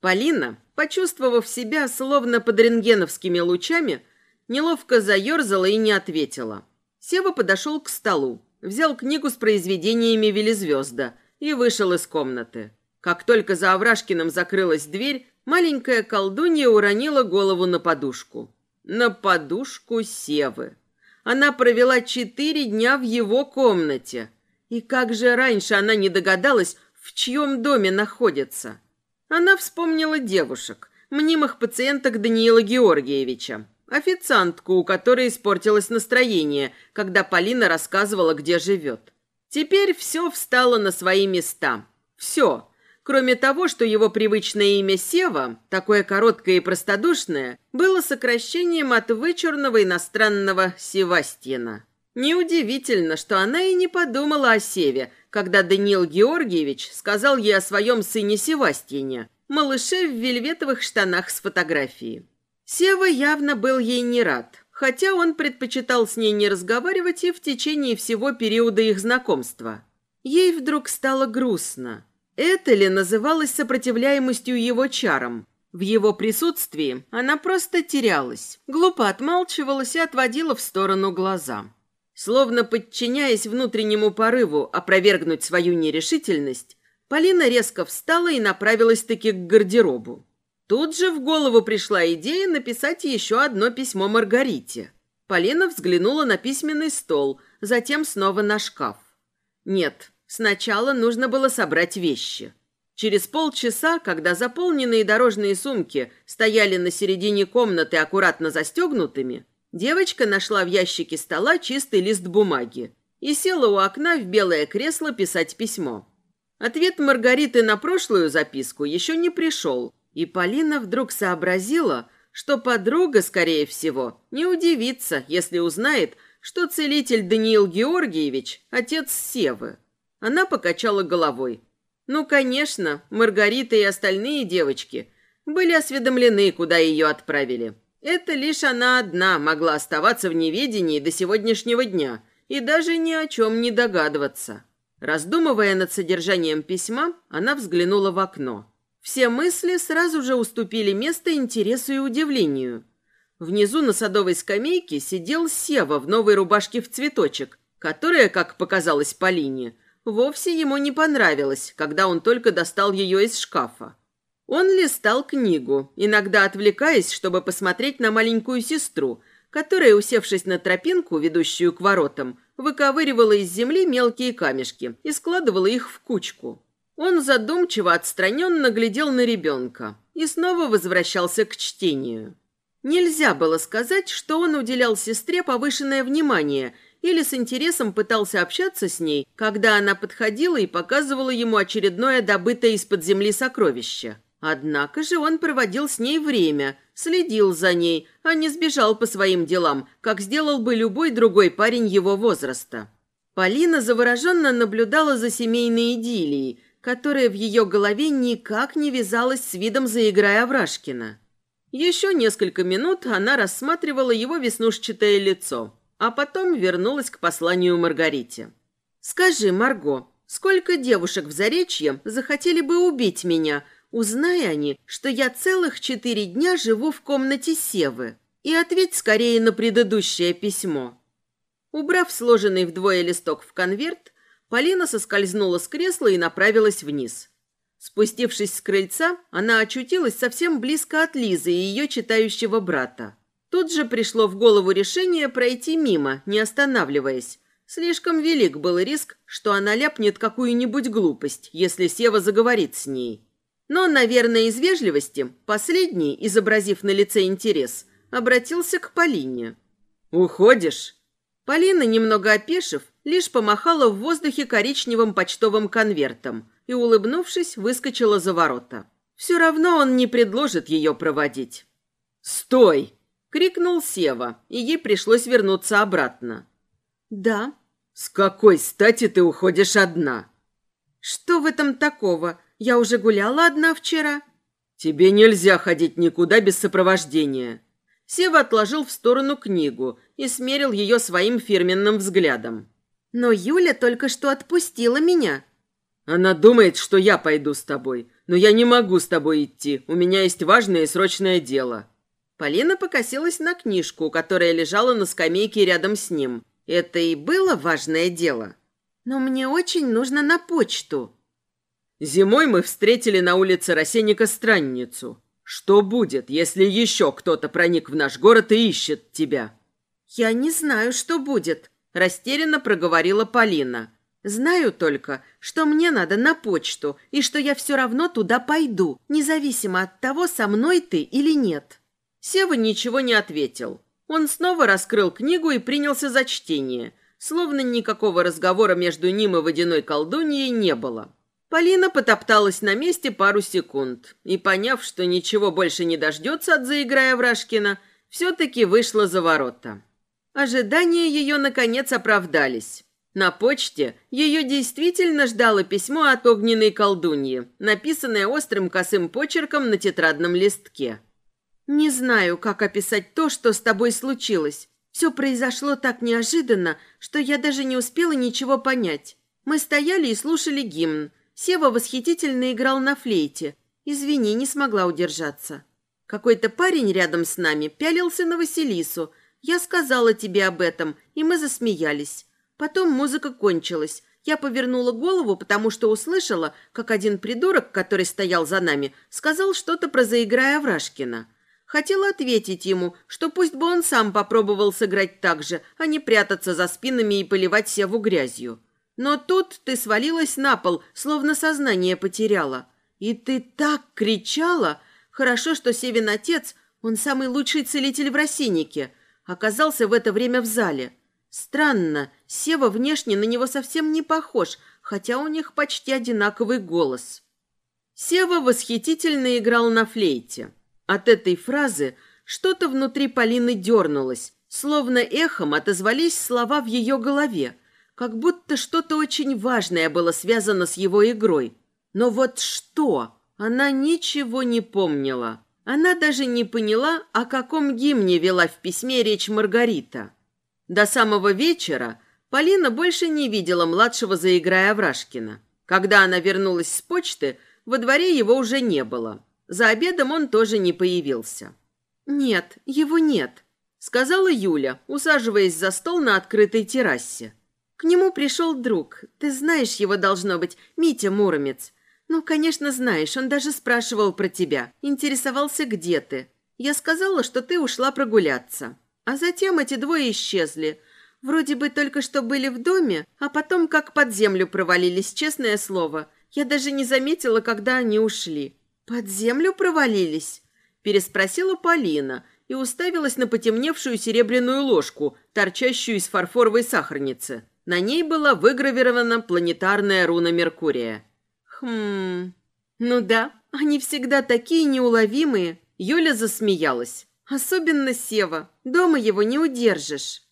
Speaker 2: Полина, почувствовав себя словно под рентгеновскими лучами, неловко заерзала и не ответила. Сева подошел к столу, взял книгу с произведениями Велизвезда и вышел из комнаты. Как только за Аврашкиным закрылась дверь, маленькая колдунья уронила голову на подушку на подушку Севы. Она провела четыре дня в его комнате. И как же раньше она не догадалась, в чьем доме находится? Она вспомнила девушек, мнимых пациенток Даниила Георгиевича, официантку, у которой испортилось настроение, когда Полина рассказывала, где живет. Теперь все встало на свои места. Все, кроме того, что его привычное имя Сева, такое короткое и простодушное, было сокращением от вычурного иностранного Севастьяна. Неудивительно, что она и не подумала о Севе, когда Даниил Георгиевич сказал ей о своем сыне Севастьяне, малыше в вельветовых штанах с фотографией. Сева явно был ей не рад, хотя он предпочитал с ней не разговаривать и в течение всего периода их знакомства. Ей вдруг стало грустно – это ли называлось сопротивляемостью его чарам? В его присутствии она просто терялась, глупо отмалчивалась и отводила в сторону глаза. Словно подчиняясь внутреннему порыву опровергнуть свою нерешительность, Полина резко встала и направилась-таки к гардеробу. Тут же в голову пришла идея написать еще одно письмо Маргарите. Полина взглянула на письменный стол, затем снова на шкаф. Нет, сначала нужно было собрать вещи. Через полчаса, когда заполненные дорожные сумки стояли на середине комнаты аккуратно застегнутыми, девочка нашла в ящике стола чистый лист бумаги и села у окна в белое кресло писать письмо. Ответ Маргариты на прошлую записку еще не пришел, и Полина вдруг сообразила, что подруга, скорее всего, не удивится, если узнает, что целитель Даниил Георгиевич – отец Севы. Она покачала головой. Ну, конечно, Маргарита и остальные девочки были осведомлены, куда ее отправили. Это лишь она одна могла оставаться в неведении до сегодняшнего дня и даже ни о чем не догадываться. Раздумывая над содержанием письма, она взглянула в окно. Все мысли сразу же уступили место интересу и удивлению. Внизу на садовой скамейке сидел Сева в новой рубашке в цветочек, которая, как показалось Полине, вовсе ему не понравилось, когда он только достал ее из шкафа. Он листал книгу, иногда отвлекаясь, чтобы посмотреть на маленькую сестру, которая, усевшись на тропинку, ведущую к воротам, выковыривала из земли мелкие камешки и складывала их в кучку. Он задумчиво отстраненно глядел на ребенка и снова возвращался к чтению. Нельзя было сказать, что он уделял сестре повышенное внимание – или с интересом пытался общаться с ней, когда она подходила и показывала ему очередное добытое из-под земли сокровище. Однако же он проводил с ней время, следил за ней, а не сбежал по своим делам, как сделал бы любой другой парень его возраста. Полина завороженно наблюдала за семейной идиллией, которая в ее голове никак не вязалась с видом заиграя Аврашкина. Еще несколько минут она рассматривала его веснушчатое лицо – а потом вернулась к посланию Маргарите. «Скажи, Марго, сколько девушек в Заречье захотели бы убить меня, узная они, что я целых четыре дня живу в комнате Севы? И ответь скорее на предыдущее письмо». Убрав сложенный вдвое листок в конверт, Полина соскользнула с кресла и направилась вниз. Спустившись с крыльца, она очутилась совсем близко от Лизы и ее читающего брата. Тут же пришло в голову решение пройти мимо, не останавливаясь. Слишком велик был риск, что она ляпнет какую-нибудь глупость, если Сева заговорит с ней. Но, наверное, из вежливости, последний, изобразив на лице интерес, обратился к Полине. «Уходишь?» Полина, немного опешив, лишь помахала в воздухе коричневым почтовым конвертом и, улыбнувшись, выскочила за ворота. Все равно он не предложит ее проводить. «Стой!» Крикнул Сева, и ей пришлось вернуться обратно. «Да». «С какой стати ты уходишь одна?»
Speaker 1: «Что в этом такого? Я уже гуляла одна вчера».
Speaker 2: «Тебе нельзя ходить никуда без сопровождения». Сева отложил в сторону книгу и смерил ее своим фирменным взглядом.
Speaker 1: «Но Юля только что отпустила меня».
Speaker 2: «Она думает, что я пойду с тобой, но я не могу с тобой идти. У меня есть важное и срочное дело».
Speaker 1: Полина покосилась на книжку, которая лежала на скамейке рядом с ним. Это и было важное дело. Но мне очень нужно на почту.
Speaker 2: Зимой мы встретили на улице Росенника странницу. Что будет, если еще кто-то проник в наш город и ищет тебя?
Speaker 1: Я не знаю, что будет, растерянно проговорила Полина. Знаю только, что мне надо на почту и что я все равно туда пойду, независимо от того, со мной ты или нет.
Speaker 2: Сева ничего не ответил. Он снова раскрыл книгу и принялся за чтение, словно никакого разговора между ним и водяной колдуньей не было. Полина потопталась на месте пару секунд и, поняв, что ничего больше не дождется от заиграя Врашкина, все-таки вышла за ворота. Ожидания ее, наконец, оправдались. На почте ее действительно ждало письмо от огненной колдуньи, написанное острым косым почерком на тетрадном листке.
Speaker 1: Не знаю, как описать то, что с тобой случилось. Все произошло так неожиданно, что я даже не успела ничего понять. Мы стояли и слушали гимн. Сева восхитительно играл на флейте. Извини, не смогла удержаться. Какой-то парень рядом с нами пялился на Василису. Я сказала тебе об этом, и мы засмеялись. Потом музыка кончилась,
Speaker 2: Я повернула голову, потому что услышала, как один придурок, который стоял за нами, сказал что-то про заиграя Аврашкина. Хотела ответить ему, что пусть бы он сам попробовал сыграть так же, а не прятаться за спинами и поливать Севу грязью. Но тут ты свалилась на пол, словно сознание потеряла. И ты так кричала! Хорошо, что Севин отец, он самый лучший целитель в Росиннике, оказался в это время в зале. Странно, Сева внешне на него совсем не похож, хотя у них почти одинаковый голос. Сева восхитительно играл на флейте. От этой фразы что-то внутри Полины дернулось, словно эхом отозвались слова в ее голове, как будто что-то очень важное было связано с его игрой. Но вот что? Она ничего не помнила. Она даже не поняла, о каком гимне вела в письме речь Маргарита. До самого вечера Полина больше не видела младшего заиграя Врашкина. Когда она вернулась с почты, во дворе его уже не было. За обедом он тоже не появился. «Нет, его нет», — сказала Юля, усаживаясь за стол на открытой террасе. «К нему пришел друг. Ты знаешь его, должно быть, Митя Муромец. Ну, конечно, знаешь, он даже спрашивал про тебя, интересовался, где ты. Я сказала, что ты ушла прогуляться. А затем эти двое исчезли. Вроде бы только что были в доме, а потом как под землю провалились, честное слово. Я даже не заметила, когда они ушли. «Под землю провалились?» – переспросила Полина и уставилась на потемневшую серебряную ложку, торчащую из фарфоровой сахарницы. На ней была выгравирована планетарная руна Меркурия. «Хм... Ну да, они всегда такие неуловимые». Юля засмеялась. «Особенно Сева. Дома его не удержишь».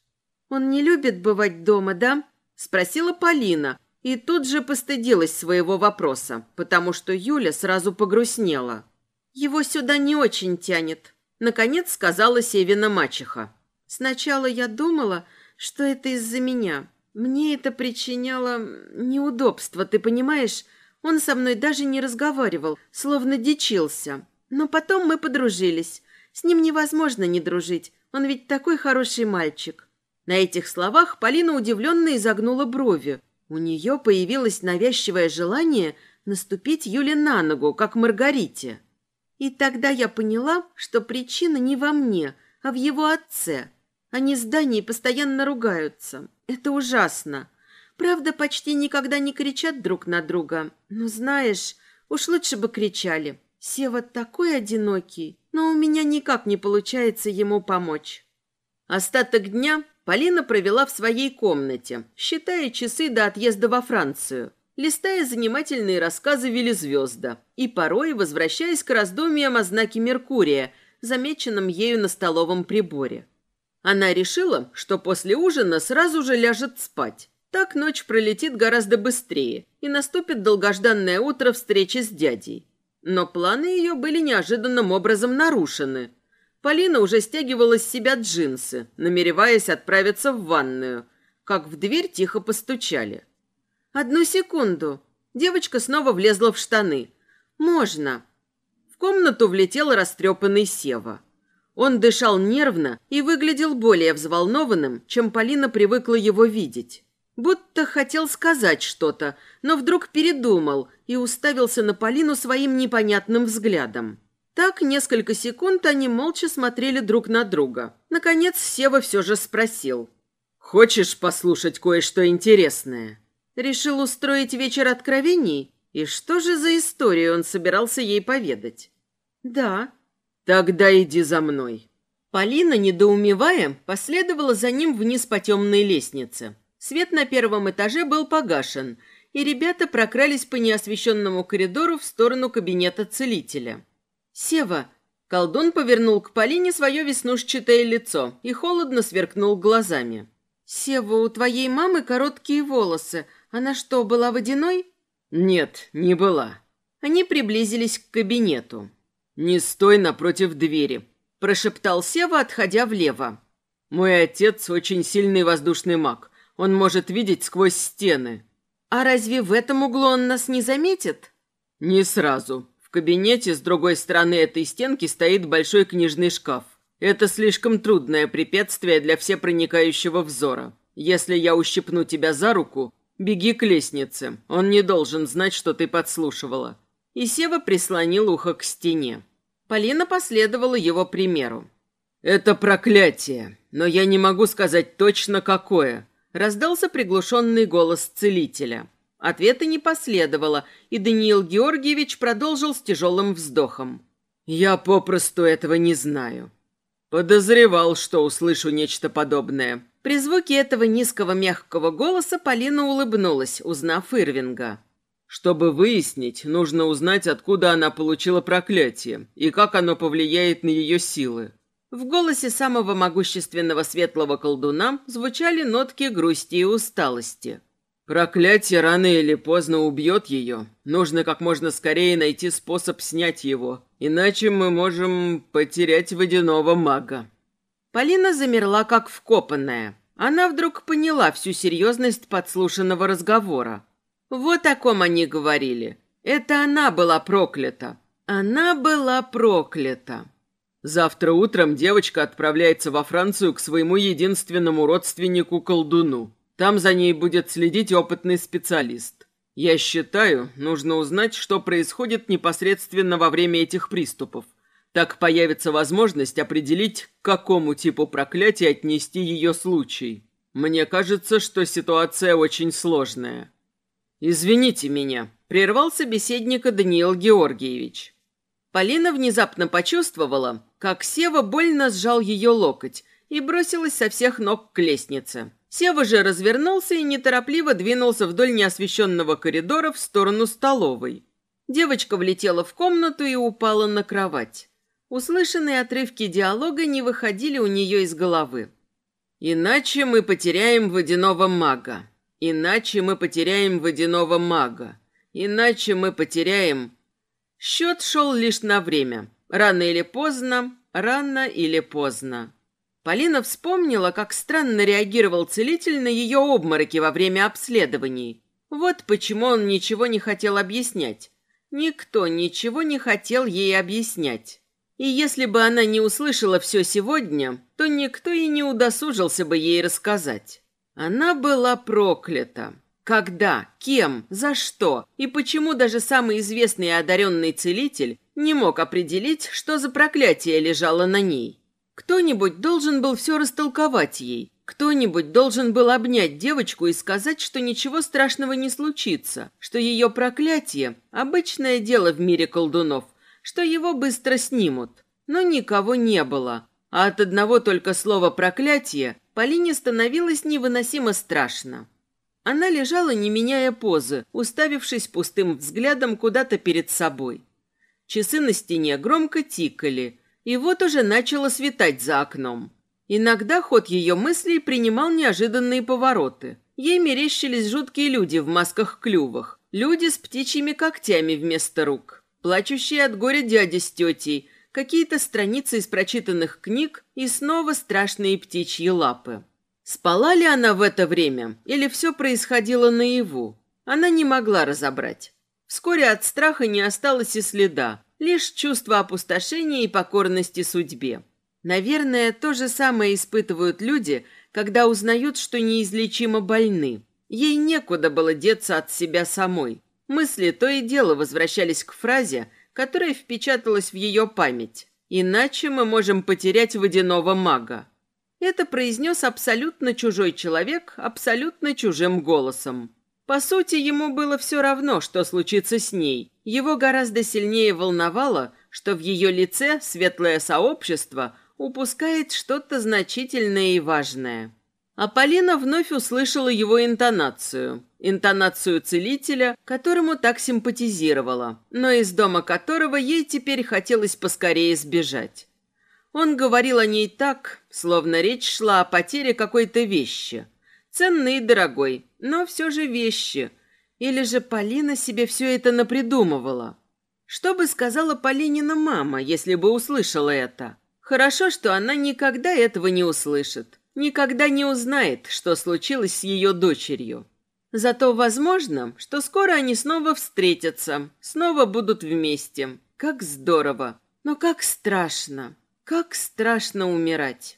Speaker 2: «Он не любит бывать дома, да?» Спросила Полина, и тут же постыдилась своего вопроса, потому что Юля сразу погрустнела. «Его сюда не очень тянет», — наконец сказала Севина мачеха. «Сначала я думала, что это из-за меня. Мне это причиняло неудобство, ты понимаешь? Он со мной даже не разговаривал, словно дичился. Но потом мы подружились. С ним невозможно не дружить, он ведь такой хороший мальчик». На этих словах Полина удивленно изогнула брови, у нее появилось навязчивое желание наступить Юле на ногу, как Маргарите. И тогда я поняла, что причина не во мне, а в его отце. Они с Даней постоянно ругаются. Это ужасно. Правда, почти никогда не кричат друг на друга. Но знаешь, уж лучше бы кричали. Сева такой одинокий, но у меня никак не получается ему помочь. Остаток дня Полина провела в своей комнате, считая часы до отъезда во Францию, листая занимательные рассказы Велизвезда и порой возвращаясь к раздумьям о знаке Меркурия, замеченном ею на столовом приборе. Она решила, что после ужина сразу же ляжет спать. Так ночь пролетит гораздо быстрее, и наступит долгожданное утро встречи с дядей. Но планы ее были неожиданным образом нарушены – Полина уже стягивала с себя джинсы, намереваясь отправиться в ванную, как в дверь тихо постучали. «Одну секунду!» Девочка снова влезла в штаны. «Можно!» В комнату влетел растрепанный Сева. Он дышал нервно и выглядел более взволнованным, чем Полина привыкла его видеть. Будто хотел сказать что-то, но вдруг передумал и уставился на Полину своим непонятным взглядом. Так несколько секунд они молча смотрели друг на друга. Наконец Сева все же спросил. «Хочешь послушать кое-что интересное?» Решил устроить вечер откровений? И что же за историю он собирался ей поведать? «Да». «Тогда иди за мной». Полина, недоумевая, последовала за ним вниз по темной лестнице. Свет на первом этаже был погашен, и ребята прокрались по неосвещенному коридору в сторону кабинета целителя. «Сева!» Колдун повернул к Полине свое веснушчатое лицо и холодно сверкнул глазами. «Сева, у твоей мамы короткие волосы. Она что, была водяной?» «Нет, не была». Они приблизились к кабинету. «Не стой напротив двери», – прошептал Сева, отходя влево. «Мой отец очень сильный воздушный маг. Он может видеть сквозь стены». «А разве в этом углу он нас не заметит?» «Не сразу. В кабинете с другой стороны этой стенки стоит большой книжный шкаф. Это слишком трудное препятствие для всепроникающего взора. Если я ущипну тебя за руку, Беги к лестнице. Он не должен знать, что ты подслушивала». И Сева прислонил ухо к стене. Полина последовала его примеру. «Это проклятие, но я не могу сказать точно какое», — раздался приглушенный голос целителя. Ответа не последовало, и Даниил Георгиевич продолжил с тяжелым вздохом. «Я попросту этого не знаю. Подозревал, что услышу нечто подобное». При звуке этого низкого мягкого голоса Полина улыбнулась, узнав Ирвинга. «Чтобы выяснить, нужно узнать, откуда она получила проклятие и как оно повлияет на ее силы». В голосе самого могущественного светлого колдуна звучали нотки грусти и усталости. Проклятие рано или поздно убьет ее. Нужно как можно скорее найти способ снять его, иначе мы можем потерять водяного мага. Полина замерла как вкопанная. Она вдруг поняла всю серьезность подслушанного разговора. Вот о ком они говорили. Это она была проклята. Она была проклята. Завтра утром девочка отправляется во Францию к своему единственному родственнику-колдуну. Там за ней будет следить опытный специалист. Я считаю, нужно узнать, что происходит непосредственно во время этих приступов. Так появится возможность определить, к какому типу проклятия отнести ее случай. Мне кажется, что ситуация очень сложная. «Извините меня», — прервал собеседника Даниил Георгиевич. Полина внезапно почувствовала, как Сева больно сжал ее локоть и бросилась со всех ног к лестнице. Сева же развернулся и неторопливо двинулся вдоль неосвещенного коридора в сторону столовой. Девочка влетела в комнату и упала на кровать. Услышанные отрывки диалога не выходили у нее из головы. «Иначе мы потеряем водяного мага. Иначе мы потеряем водяного мага. Иначе мы потеряем...» Счет шел лишь на время. Рано или поздно, рано или поздно. Полина вспомнила, как странно реагировал целитель на ее обмороки во время обследований. Вот почему он ничего не хотел объяснять. Никто ничего не хотел ей объяснять. И если бы она не услышала все сегодня, то никто и не удосужился бы ей рассказать. Она была проклята. Когда, кем, за что и почему даже самый известный и одаренный целитель не мог определить, что за проклятие лежало на ней. Кто-нибудь должен был все растолковать ей. Кто-нибудь должен был обнять девочку и сказать, что ничего страшного не случится, что ее проклятие – обычное дело в мире колдунов, что его быстро снимут. Но никого не было. А от одного только слова «проклятие» Полине становилось невыносимо страшно. Она лежала, не меняя позы, уставившись пустым взглядом куда-то перед собой. Часы на стене громко тикали – и вот уже начало светать за окном. Иногда ход ее мыслей принимал неожиданные повороты. Ей мерещились жуткие люди в масках-клювах, люди с птичьими когтями вместо рук, плачущие от горя дяди с тетей, какие-то страницы из прочитанных книг и снова страшные птичьи лапы. Спала ли она в это время или все происходило наяву? Она не могла разобрать. Вскоре от страха не осталось и следа, лишь чувство опустошения и покорности судьбе. Наверное, то же самое испытывают люди, когда узнают, что неизлечимо больны. Ей некуда было деться от себя самой. Мысли то и дело возвращались к фразе, которая впечаталась в ее память. «Иначе мы можем потерять водяного мага». Это произнес абсолютно чужой человек абсолютно чужим голосом. По сути, ему было все равно, что случится с ней. Его гораздо сильнее волновало, что в ее лице светлое сообщество упускает что-то значительное и важное. А Полина вновь услышала его интонацию. Интонацию целителя, которому так симпатизировала, но из дома которого ей теперь хотелось поскорее сбежать. Он говорил о ней так, словно речь шла о потере какой-то вещи – Ценный и дорогой, но все же вещи. Или же Полина себе все это напридумывала? Что бы сказала Полинина мама, если бы услышала это? Хорошо, что она никогда этого не услышит, никогда не узнает, что случилось с ее дочерью. Зато возможно, что скоро они снова встретятся, снова будут вместе. Как здорово, но как страшно, как страшно умирать.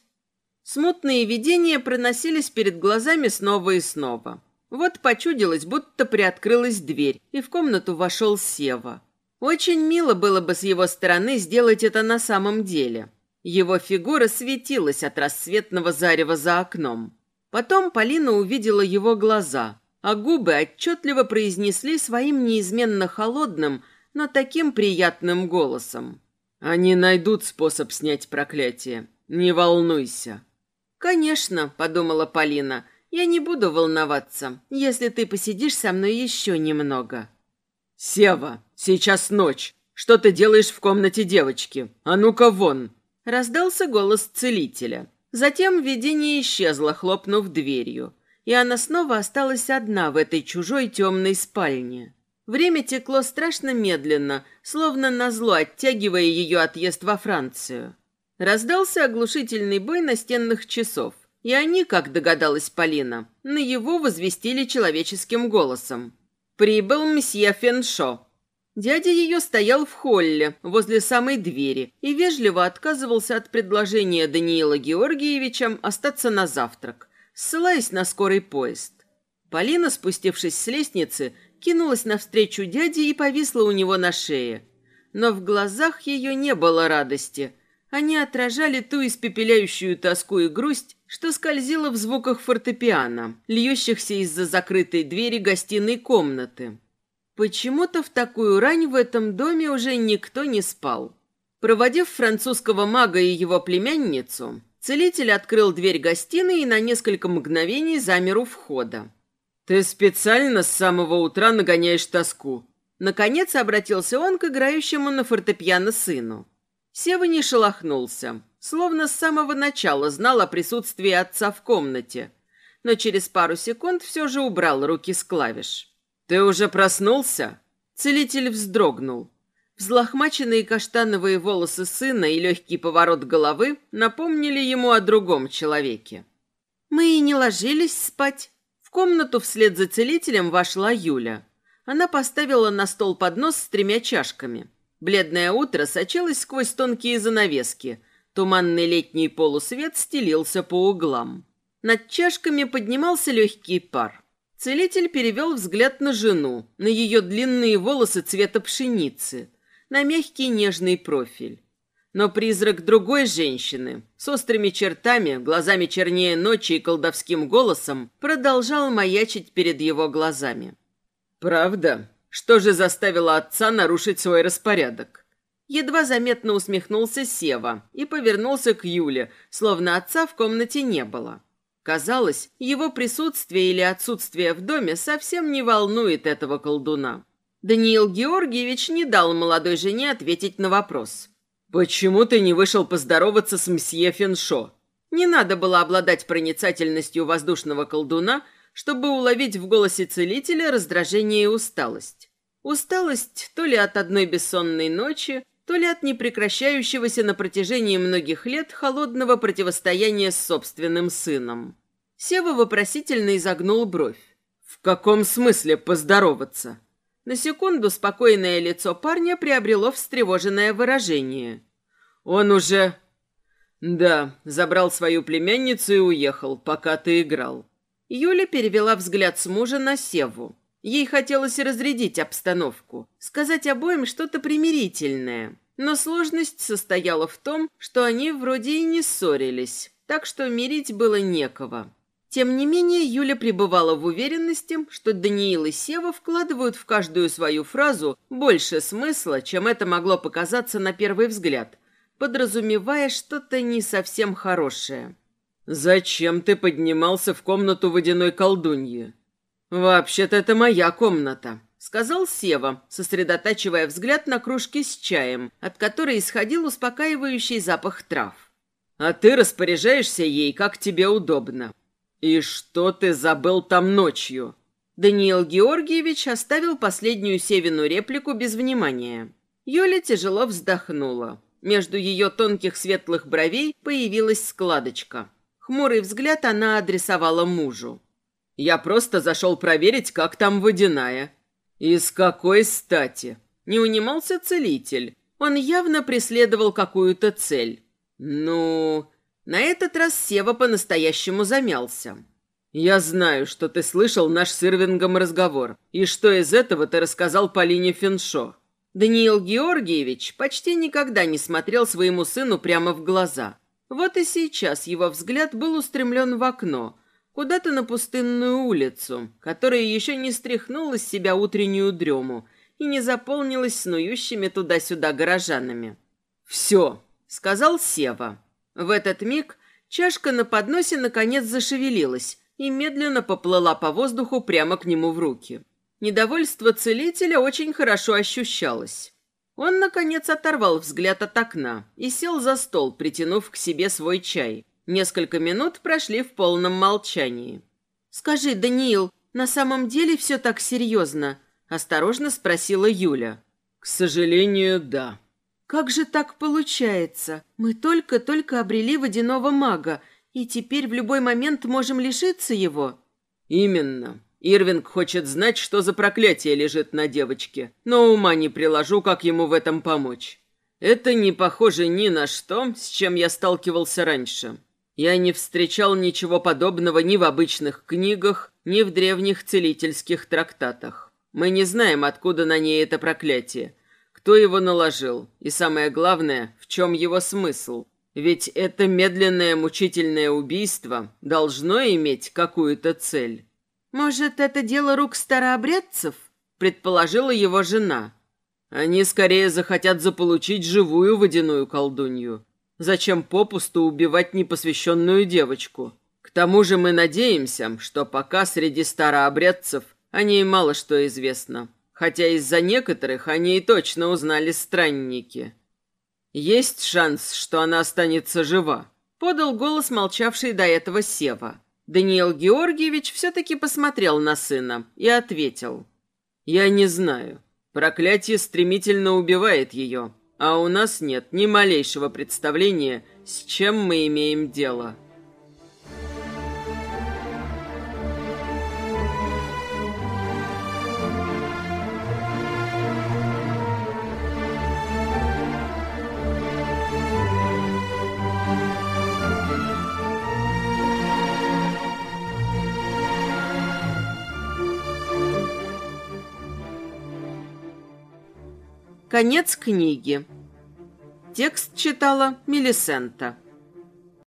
Speaker 2: Смутные видения проносились перед глазами снова и снова. Вот почудилось, будто приоткрылась дверь, и в комнату вошел Сева. Очень мило было бы с его стороны сделать это на самом деле. Его фигура светилась от рассветного зарева за окном. Потом Полина увидела его глаза, а губы отчетливо произнесли своим неизменно холодным, но таким приятным голосом. «Они найдут способ снять проклятие. Не волнуйся».
Speaker 1: «Конечно», — подумала Полина, — «я не буду волноваться, если ты посидишь со мной еще немного».
Speaker 2: «Сева, сейчас ночь. Что ты делаешь в комнате девочки? А ну-ка вон!» Раздался голос целителя. Затем видение исчезло, хлопнув дверью, и она снова осталась одна в этой чужой темной спальне. Время текло страшно медленно, словно назло оттягивая ее отъезд во Францию. Раздался оглушительный бой настенных часов, и они, как догадалась Полина, на его возвестили человеческим голосом. «Прибыл месье Феншо». Дядя ее стоял в холле, возле самой двери, и вежливо отказывался от предложения Даниила Георгиевича остаться на завтрак, ссылаясь на скорый поезд. Полина, спустившись с лестницы, кинулась навстречу дяде и повисла у него на шее. Но в глазах ее не было радости. Они отражали ту испепеляющую тоску и грусть, что скользила в звуках фортепиано, льющихся из-за закрытой двери гостиной комнаты. Почему-то в такую рань в этом доме уже никто не спал. Проводив французского мага и его племянницу, целитель открыл дверь гостиной и на несколько мгновений замер у входа. «Ты специально с самого утра нагоняешь тоску». Наконец обратился он к играющему на фортепиано сыну. Сева не шелохнулся, словно с самого начала знал о присутствии отца в комнате, но через пару секунд все же убрал руки с клавиш. «Ты уже проснулся?» Целитель вздрогнул. Взлохмаченные каштановые волосы сына и легкий поворот головы напомнили ему о другом человеке.
Speaker 1: «Мы и не ложились спать». В комнату вслед за целителем вошла Юля. Она поставила на стол поднос с тремя чашками. Бледное утро сочилось сквозь тонкие занавески. Туманный летний полусвет стелился по углам. Над чашками поднимался легкий пар. Целитель перевел взгляд на жену, на ее длинные волосы цвета пшеницы, на мягкий нежный профиль. Но призрак другой женщины, с острыми чертами, глазами чернее ночи и колдовским голосом, продолжал маячить перед его глазами.
Speaker 2: «Правда? Что же заставило отца нарушить свой распорядок?»
Speaker 1: Едва заметно усмехнулся Сева и повернулся к Юле, словно отца в комнате не было. Казалось, его присутствие или отсутствие в доме совсем не волнует этого колдуна. Даниил Георгиевич не дал молодой жене ответить на вопрос.
Speaker 2: «Почему ты не вышел поздороваться с мсье Феншо?»
Speaker 1: Не надо было обладать проницательностью воздушного колдуна, чтобы уловить в голосе целителя раздражение и усталость. Усталость то ли от одной бессонной ночи, то ли от непрекращающегося на протяжении многих лет холодного противостояния с собственным сыном. Сева вопросительно изогнул бровь.
Speaker 2: «В каком смысле поздороваться?»
Speaker 1: На секунду спокойное лицо парня приобрело встревоженное выражение.
Speaker 2: «Он уже...» «Да, забрал свою племянницу и уехал, пока ты играл».
Speaker 1: Юля перевела взгляд с мужа на Севу. Ей хотелось разрядить обстановку, сказать обоим что-то примирительное. Но сложность состояла в том, что они вроде и не ссорились, так что мирить было некого. Тем не менее, Юля пребывала в уверенности, что Даниил и Сева вкладывают в каждую свою фразу больше смысла, чем это могло показаться на первый взгляд, подразумевая что-то не совсем хорошее.
Speaker 2: «Зачем ты поднимался в комнату водяной колдуньи?» «Вообще-то это моя комната», — сказал Сева, сосредотачивая взгляд на кружке с чаем, от которой исходил успокаивающий запах трав. «А ты распоряжаешься ей, как тебе удобно. И что ты забыл там ночью?»
Speaker 1: Даниил Георгиевич оставил последнюю Севину реплику без внимания. Юля тяжело вздохнула. Между ее тонких светлых бровей появилась складочка. Хмурый взгляд она адресовала мужу.
Speaker 2: Я просто зашел проверить, как там водяная. И с какой стати? Не унимался целитель. Он явно преследовал какую-то цель. Ну, на этот раз Сева по-настоящему замялся. «Я знаю, что ты слышал наш с Ирвингом разговор, и что из этого ты рассказал Полине Финшо».
Speaker 1: Даниил Георгиевич почти никогда не смотрел своему сыну прямо в глаза. Вот и сейчас его взгляд был устремлен в окно, куда-то на пустынную улицу, которая еще не стряхнула с себя утреннюю дрему и не заполнилась снующими туда-сюда горожанами.
Speaker 2: «Все», —
Speaker 1: сказал Сева. В этот миг чашка на подносе наконец зашевелилась и медленно поплыла по воздуху прямо к нему в руки. Недовольство целителя очень хорошо ощущалось. Он, наконец, оторвал взгляд от окна и сел за стол, притянув к себе свой чай. Несколько минут прошли в полном молчании. «Скажи, Даниил, на самом деле все так серьезно?» – осторожно спросила Юля.
Speaker 2: «К сожалению, да».
Speaker 1: «Как же так получается? Мы только-только обрели водяного мага, и теперь в любой момент можем лишиться его?»
Speaker 2: «Именно. Ирвинг хочет знать, что за проклятие лежит на девочке, но ума не приложу, как ему в этом помочь. Это не похоже ни на что, с чем я сталкивался раньше. Я не встречал ничего подобного ни в обычных книгах, ни в древних целительских трактатах. Мы не знаем, откуда на ней это проклятие, кто его наложил, и самое главное, в чем его смысл. Ведь это медленное мучительное убийство должно иметь какую-то цель.
Speaker 1: «Может, это дело рук старообрядцев?» – предположила его жена.
Speaker 2: «Они скорее захотят заполучить живую водяную колдунью. Зачем попусту убивать непосвященную девочку? К тому же мы надеемся, что пока среди старообрядцев о ней мало что известно, хотя из-за некоторых они и точно узнали странники. Есть шанс, что она останется жива», – подал голос молчавший до этого Сева.
Speaker 1: Даниил Георгиевич все-таки посмотрел на сына и ответил.
Speaker 2: «Я не знаю. Проклятие стремительно убивает ее, а у нас нет ни малейшего представления, с чем мы имеем дело».
Speaker 1: Конец книги. Текст читала Мелисента.